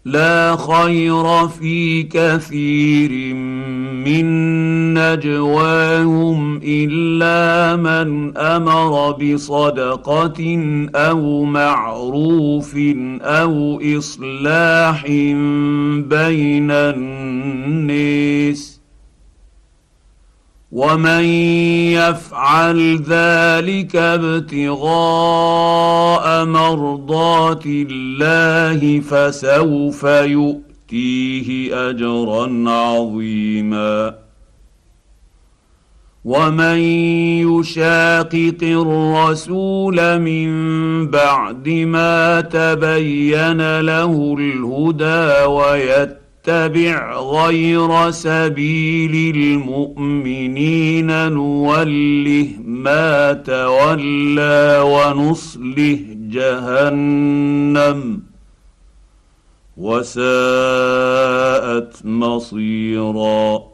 لا خير في كثير من نجواهم إلا من أمر بصدقة أو معروف أو إصلاح بين الناس. ومن يفعل ذلك ابتغاء مرضات الله فسوف يؤتيه اجرا عظيما ومن يشاقق الرسول من بعد ما تبين له الهدى ويتبع نتبع غير سبيل المؤمنين نوله ما تولى ونصله جهنم. وساءت مصيرا.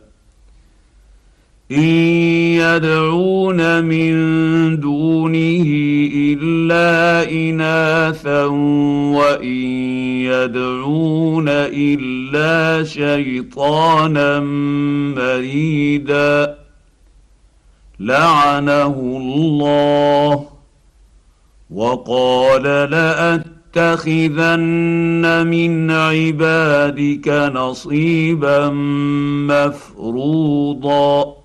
ان يدعون من دونه الا اناثا وان يدعون الا شيطانا مريدا لعنه الله وقال لاتخذن من عبادك نصيبا مفروضا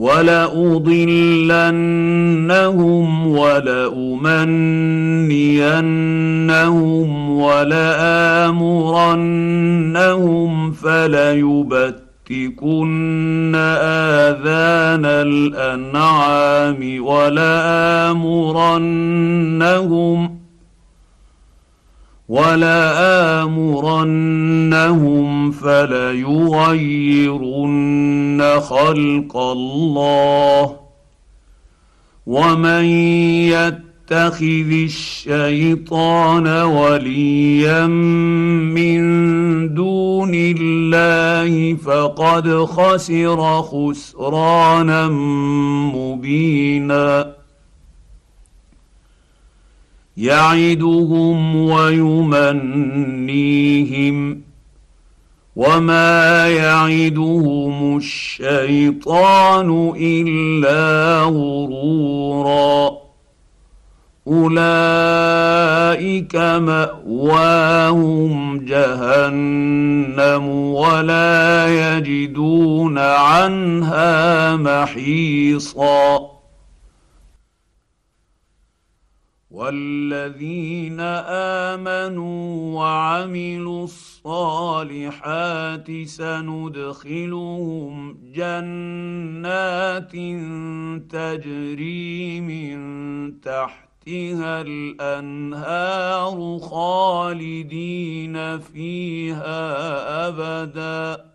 ولأضلنهم ولأمنينهم ولآمرنهم فليبتكن آذان الأنعام ولآمرنهم ولآمرنهم فليغيرن خلق الله ومن يتخذ الشيطان وليا من دون الله فقد خسر خسرانا مبينا يعدهم ويمنيهم وما يعدهم الشيطان إلا غرورا أولئك مأواهم جهنم ولا يجدون عنها محيصا والذين امنوا وعملوا الصالحات سندخلهم جنات تجري من تحتها الانهار خالدين فيها ابدا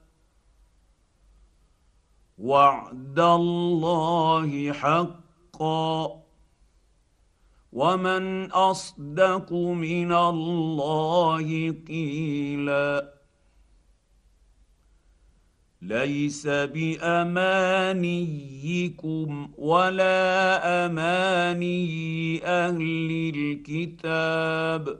وعد الله حقا ومن اصدق من الله قيلا ليس بامانيكم ولا اماني أهل الكتاب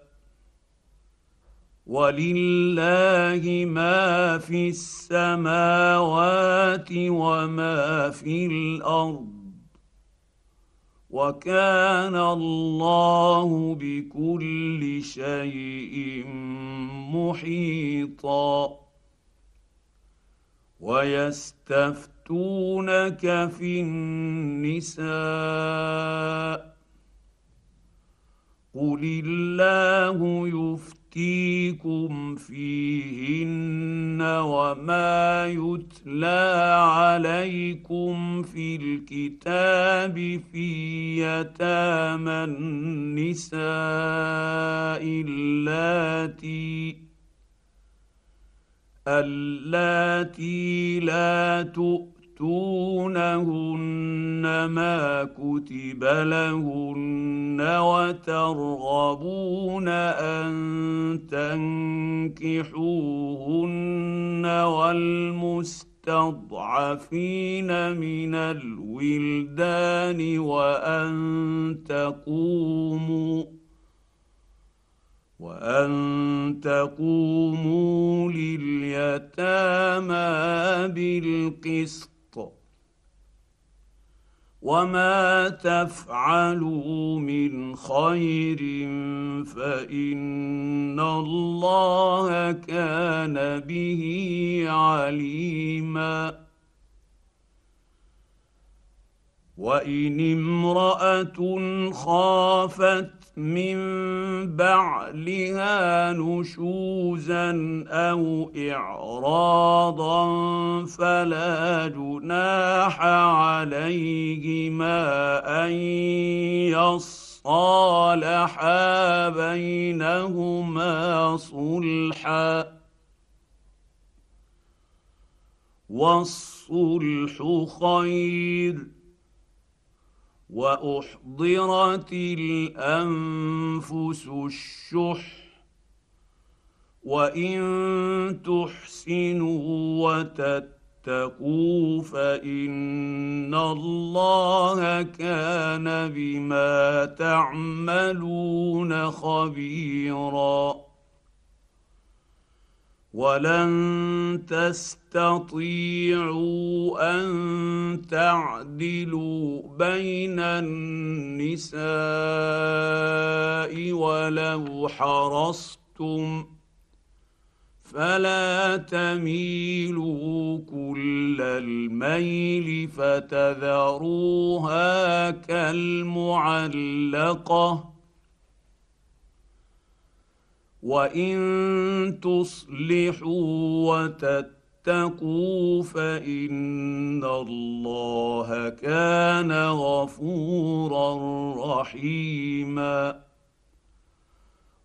ولله ما في السماوات وما في الأرض وكان الله بكل شيء محيطا ويستفتونك في النساء قل الله يفتح يفتيكم فيهن وما يتلى عليكم في الكتاب في يتامى النساء اللاتي اللاتي لا تؤمن تؤتونهن ما كتب لهن وترغبون أن تنكحوهن والمستضعفين من الولدان وأن تقوموا وأن تقوموا لليتامى بالقسط وما تفعلوا من خير فان الله كان به عليما وان امراه خافت من بعلها نشوزا أو اعراضا فلا جناح عليهما ان يص صالحا بينهما صلحا والصلح خير وأحضرت الأنفس الشح وإن تحسنوا وتتقوا فإن الله كان بما تعملون خبيرا ولن تستطيعوا ان تعدلوا بين النساء ولو حرصتم فلا تميلوا كل الميل فتذروها كالمعلقه وان تصلحوا وتتقوا فان الله كان غفورا رحيما.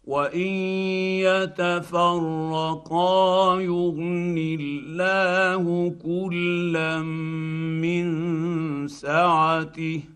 وان يتفرقا يغن الله كلا من سعته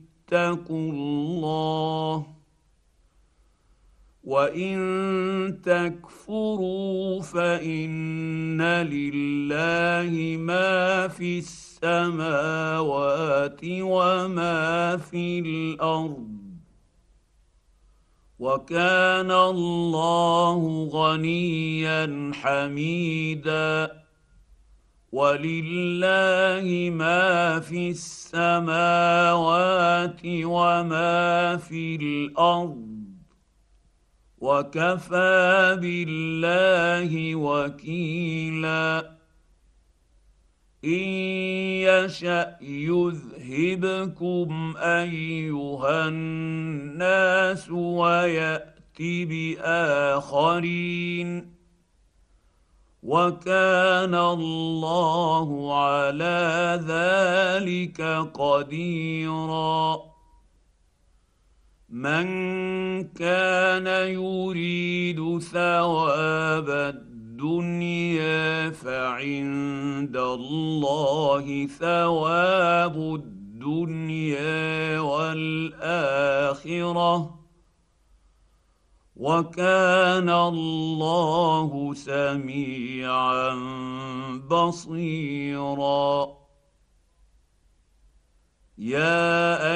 اتقوا الله وإن تكفروا فإن لله ما في السماوات وما في الأرض وكان الله غنيا حميدا ولله ما في السماوات وما في الأرض وكفى بالله وكيلا ان يشا يذهبكم ايها الناس ويات باخرين وكان الله على ذلك قديرا. من كان يريد ثواب الدنيا فعند الله ثواب الدنيا والآخرة. وكان الله سميعا بصيرا. يا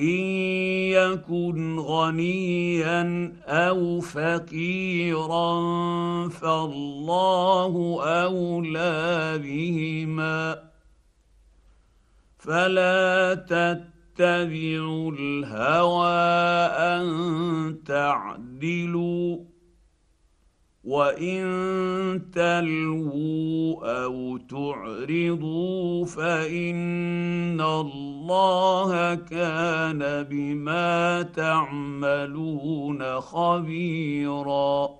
إن يكن غنيا أو فقيرا فالله أولى بهما. فلا تتبعوا الهوى أن تعدلوا. وان تلووا أو تعرضوا فان الله كان بما تعملون خبيرا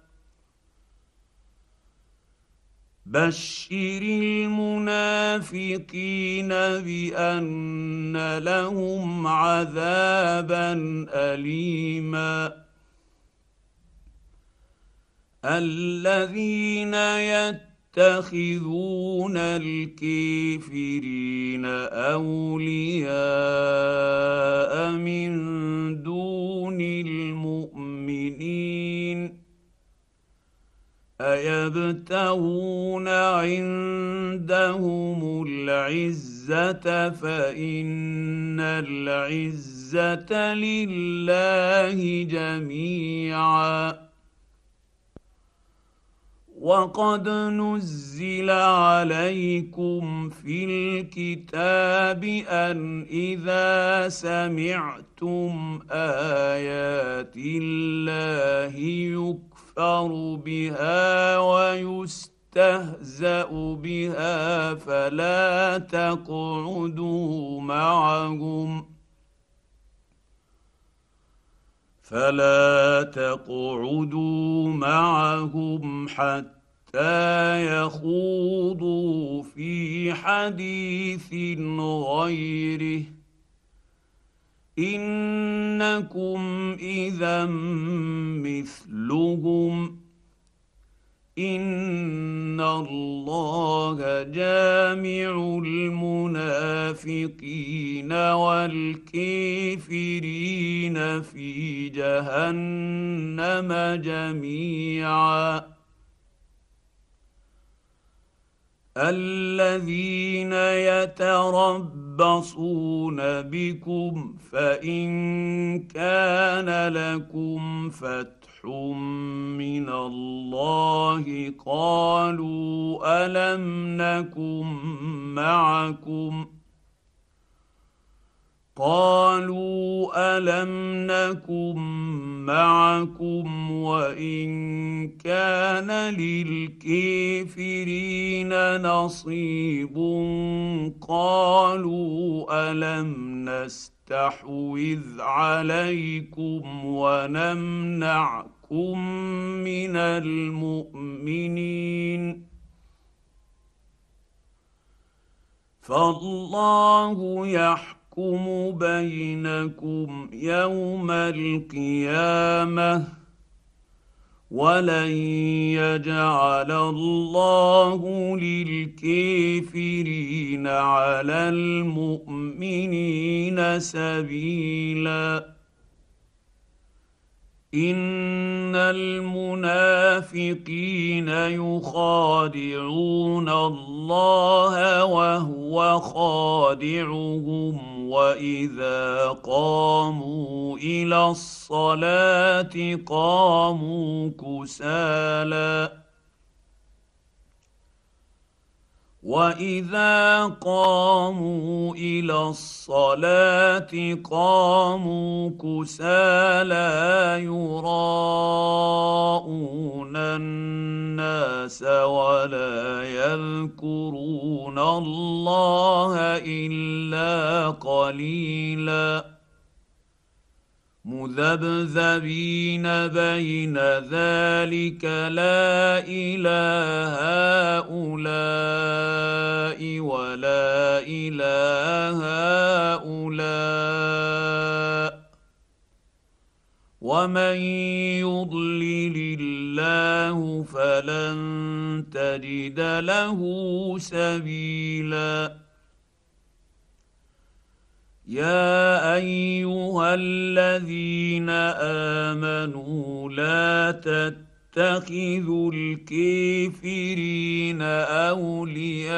بشر المنافقين بان لهم عذابا اليما الذين يتخذون الكافرين اولياء من دون المؤمنين أيبتغون عندهم العزة فإن العزة لله جميعا. وقد نزل عليكم في الكتاب أن إذا سمعتم آيات الله يكفر يكفر بها ويستهزأ بها فلا تقعدوا معهم. فلا تقعدوا معهم حتى يخوضوا في حديث غيره. إنكم إذا مثلهم. إن الله جامع المنافقين والكافرين في جهنم جميعا. الذين يتربصون بكم فإن كان لكم فتح من الله قالوا ألم نكن معكم قالوا ألم نكن معكم وإن كان للكافرين نصيب قالوا ألم نستحوذ عليكم ونمنعكم من المؤمنين فالله يحكم يحكم بينكم يوم القيامة ولن يجعل الله للكافرين على المؤمنين سبيلا. إن المنافقين يخادعون الله وهو خادعهم. واذا قاموا إلى الصلاه قاموا كسالى واذا قاموا إلى الصلاه قاموا كسالى يراءون الناس ولا يذكرون الله الا قليلا مذبذبين بين ذلك لا إله هؤلاء ولا إله هؤلاء. ومن يضلل الله فلن تجد له سبيلا. يا ايها الذين امنوا لا تتخذوا الكافرين اولياء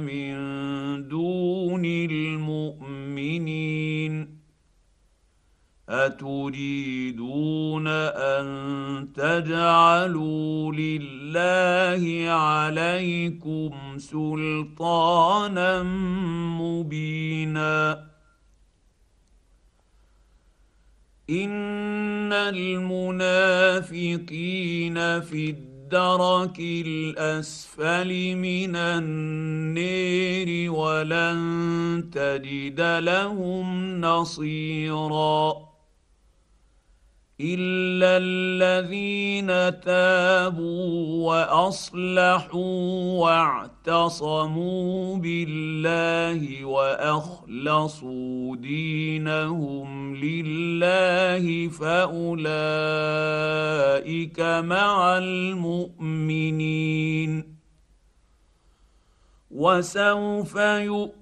من دون المؤمنين أتريدون أن تجعلوا لله عليكم سلطانا مبينا؟ إن المنافقين في الدرك الأسفل من النير ولن تجد لهم نصيرا الا الذين تابوا واصلحوا واعتصموا بالله واخلصوا دينهم لله فاولئك مع المؤمنين وسوف يؤمنون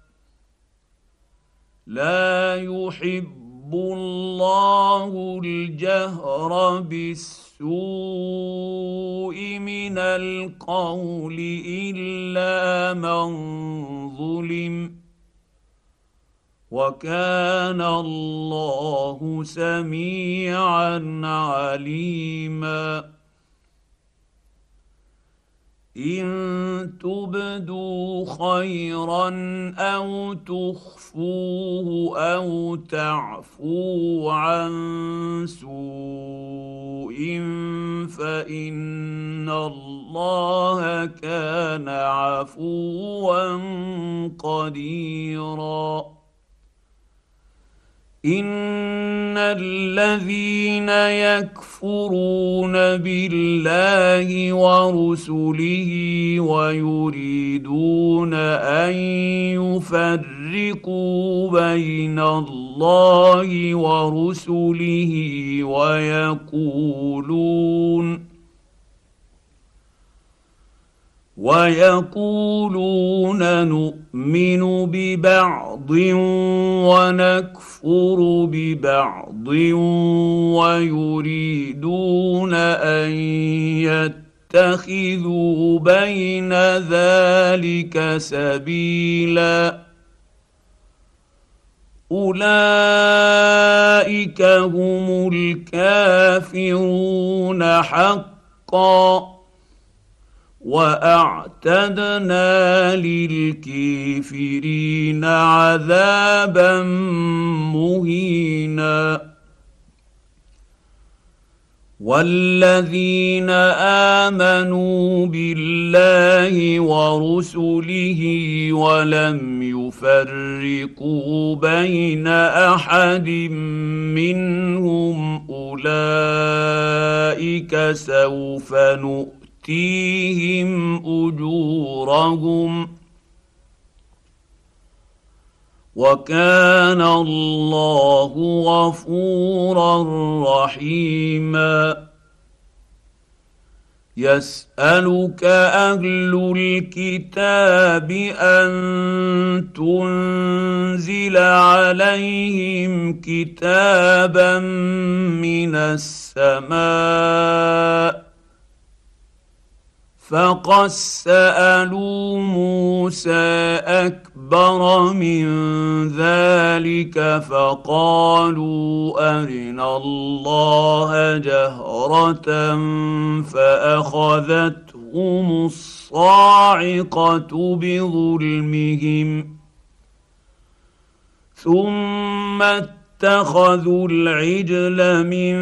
لا يحب الله الجهر بالسوء من القول إلا من ظلم وكان الله سميعا عليما إن تبدوا خيرا أو تخفوه أو تعفوا عن سوء فإن الله كان عفوا قديرا ان الذين يكفرون بالله ورسله ويريدون ان يفرقوا بين الله ورسله ويقولون ويقولون نؤمن ببعض ونكفر ببعض ويريدون أن يتخذوا بين ذلك سبيلا. أولئك هم الكافرون حقا. واعتدنا للكافرين عذابا مهينا. والذين امنوا بالله ورسله ولم يفرقوا بين احد منهم اولئك سوف نؤمن يؤتيهم أجورهم وكان الله غفورا رحيما يسألك أهل الكتاب أن تنزل عليهم كتابا من السماء فقد سالوا موسى اكبر من ذلك فقالوا ارنا الله جهره فاخذتهم الصاعقه بظلمهم ثم اتخذوا العجل من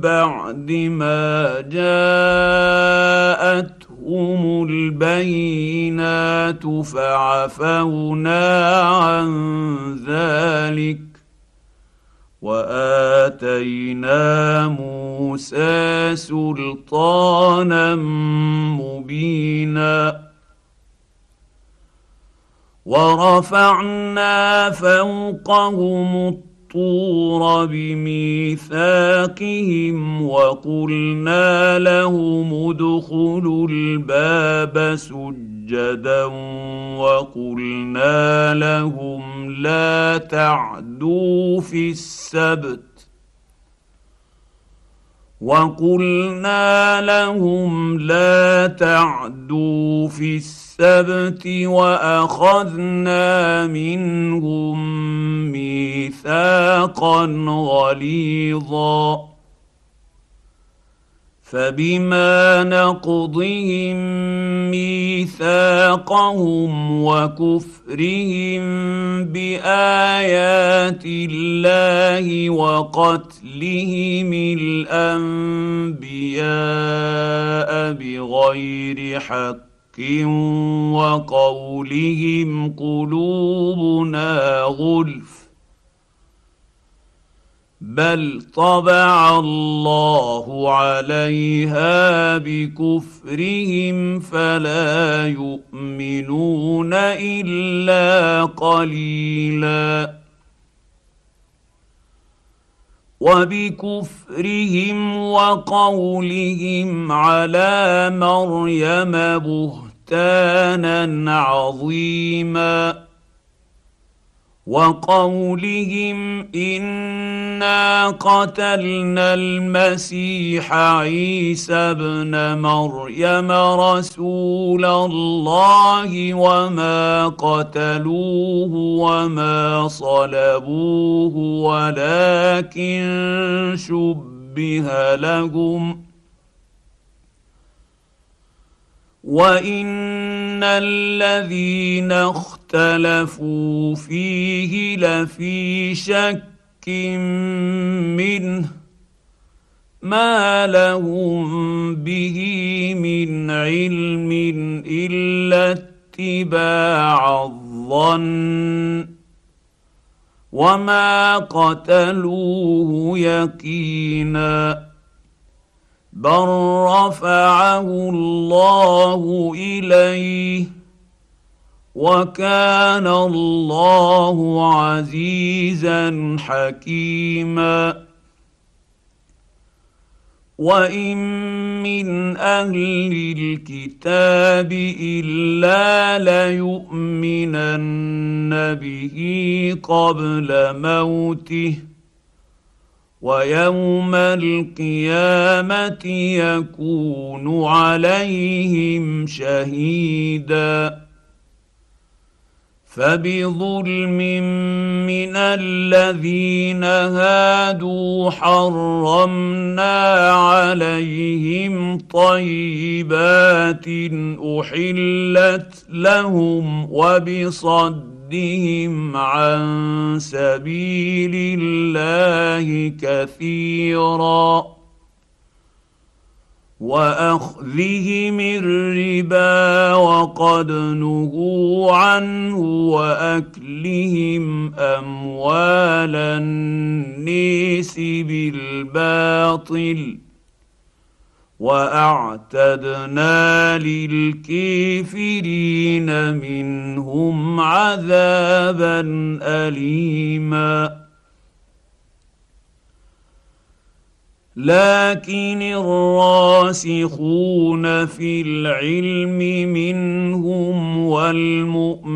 بعد ما جاءت جاءتهم البينات فعفونا عن ذلك وآتينا موسى سلطانا مبينا ورفعنا فوقهم الطور بميثاقهم وقلنا لهم ادخلوا الباب سجدا وقلنا لهم لا تعدوا في السبت وقلنا لهم لا تعدوا في السبت وأخذنا منهم ميثاقا غليظا. فبما نقضهم ميثاقهم وكفرهم بآيات الله وقتلهم الأنبياء بغير حق وقولهم قلوبنا غلف. بل طبع الله عليها بكفرهم فلا يؤمنون إلا قليلا. وبكفرهم وقولهم على مريم بهتانا. عظيما وقولهم إنا قتلنا المسيح عيسى ابن مريم رسول الله وما قتلوه وما صلبوه ولكن شبه لهم وان الذين اختلفوا فيه لفي شك منه ما لهم به من علم الا اتباع الظن وما قتلوه يقينا بل رفعه الله اليه وكان الله عزيزا حكيما وان من أهل الكتاب الا ليؤمنن به قبل موته ويوم القيامة يكون عليهم شهيدا. فبظلم من الذين هادوا حرمنا عليهم طيبات أحلت لهم وبصد صدهم عن سبيل الله كثيرا واخذهم الربا وقد نهوا عنه واكلهم اموال النيس بالباطل وأعتدنا للكافرين منهم عذابا اليما. لكن الراسخون في العلم منهم والمؤمنون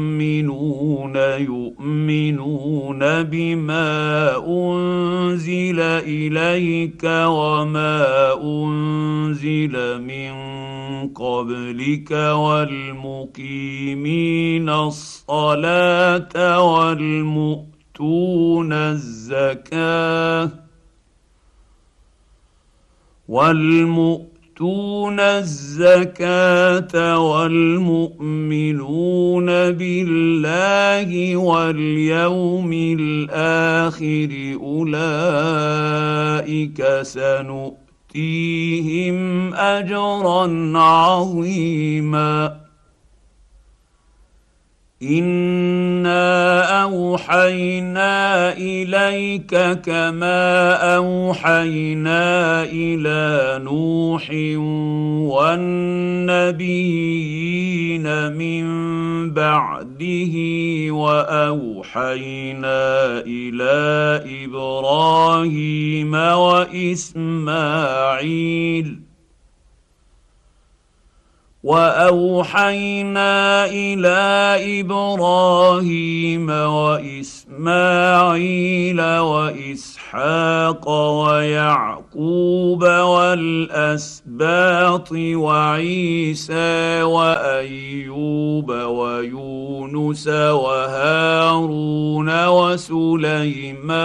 يؤمنون بما أنزل إليك وما أنزل من قبلك والمقيمين الصلاة والمؤتون الزكاة والمؤتون الزكاه والمؤمنون بالله واليوم الآخر اولئك سنؤتيهم اجرا عظيما انا اوحينا اليك كما اوحينا إلى نوح والنبيين من بعده واوحينا إلى إبراهيم واسماعيل وأوحينا إلى إبراهيم وإسماعيل وإسحاق ويعقوب والأسباط وعيسى وأيوب ويونس وهارون وسليمان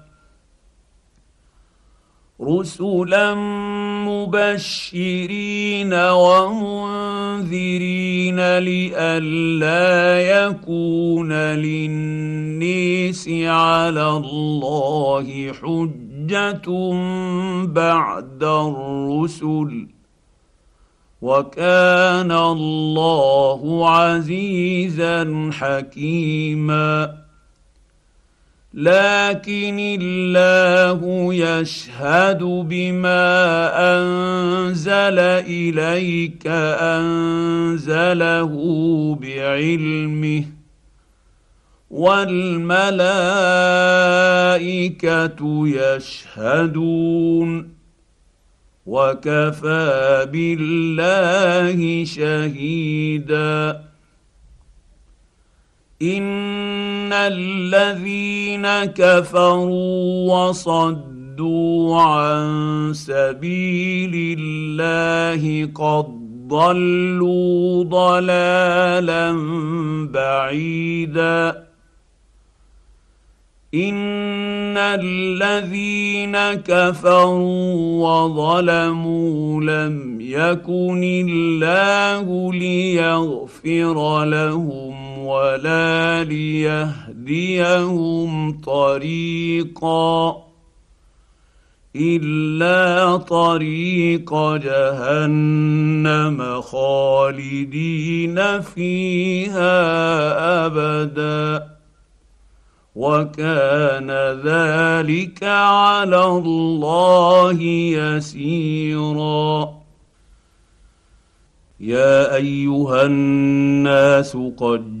رسلا مبشرين ومنذرين لئلا يكون للنيس على الله حجة بعد الرسل. وكان الله عزيزا حكيما. لكن الله يشهد بما أنزل إليك أنزله بعلمه والملائكة يشهدون وكفى بالله شهيدا. ان الذين كفروا وصدوا عن سبيل الله قد ضلوا ضلالا بعيدا ان الذين كفروا وظلموا لم يكن الله ليغفر لهم ولا ليهديهم طريقا إلا طريق جهنم خالدين فيها أبدا وكان ذلك على الله يسيرا يا أيها الناس قد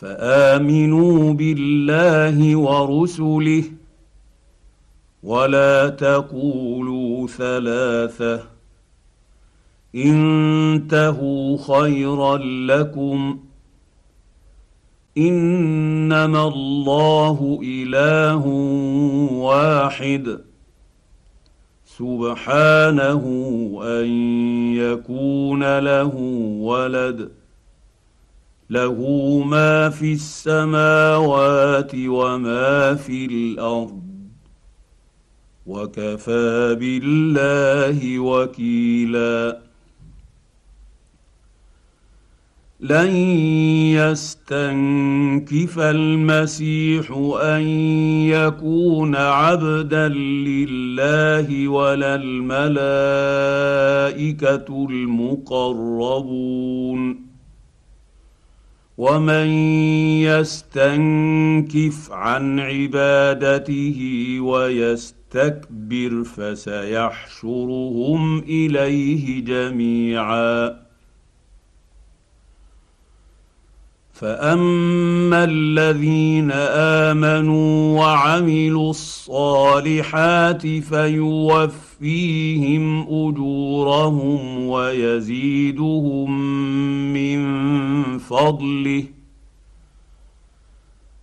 فآمنوا بالله ورسله ولا تقولوا ثلاثة انتهوا خيرا لكم إنما الله إله واحد سبحانه أن يكون له ولد له ما في السماوات وما في الأرض. وكفى بالله وكيلا. لن يستنكف المسيح أن يكون عبدا لله ولا الملائكة المقربون. ومن يستنكف عن عبادته ويستكبر فسيحشرهم إليه جميعا. فأما الذين آمنوا وعملوا الصالحات فيوفيهم اجورهم ويزيدهم من فضله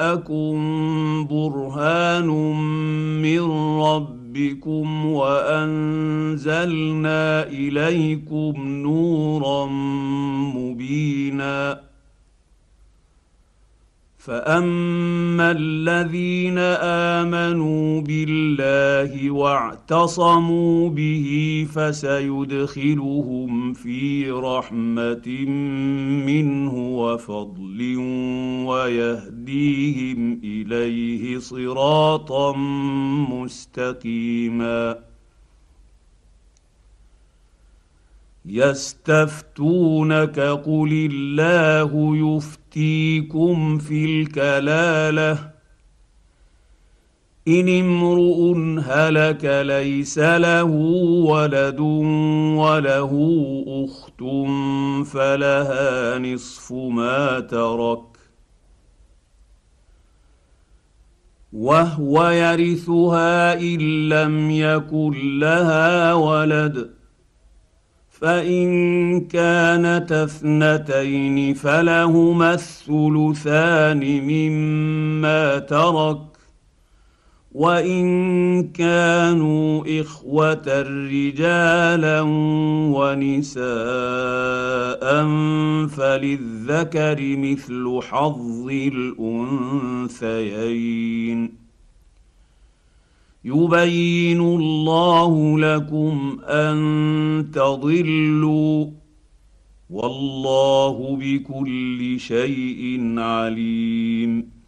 جاءكم برهان من ربكم وأنزلنا إليكم نورا مبينا فاما الذين امنوا بالله واعتصموا به فسيدخلهم في رحمه منه وفضل ويهديهم اليه صراطا مستقيما يستفتونك قل الله يفتيكم في الكلالة. إن امرؤ هلك ليس له ولد وله أخت فلها نصف ما ترك. وهو يرثها إن لم يكن لها ولد. فإن كانت اثنتين فلهما الثلثان مما ترك وإن كانوا إخوة رجالا ونساء فللذكر مثل حظ الأنثيين. يبين الله لكم أن تضلوا والله بكل شيء عليم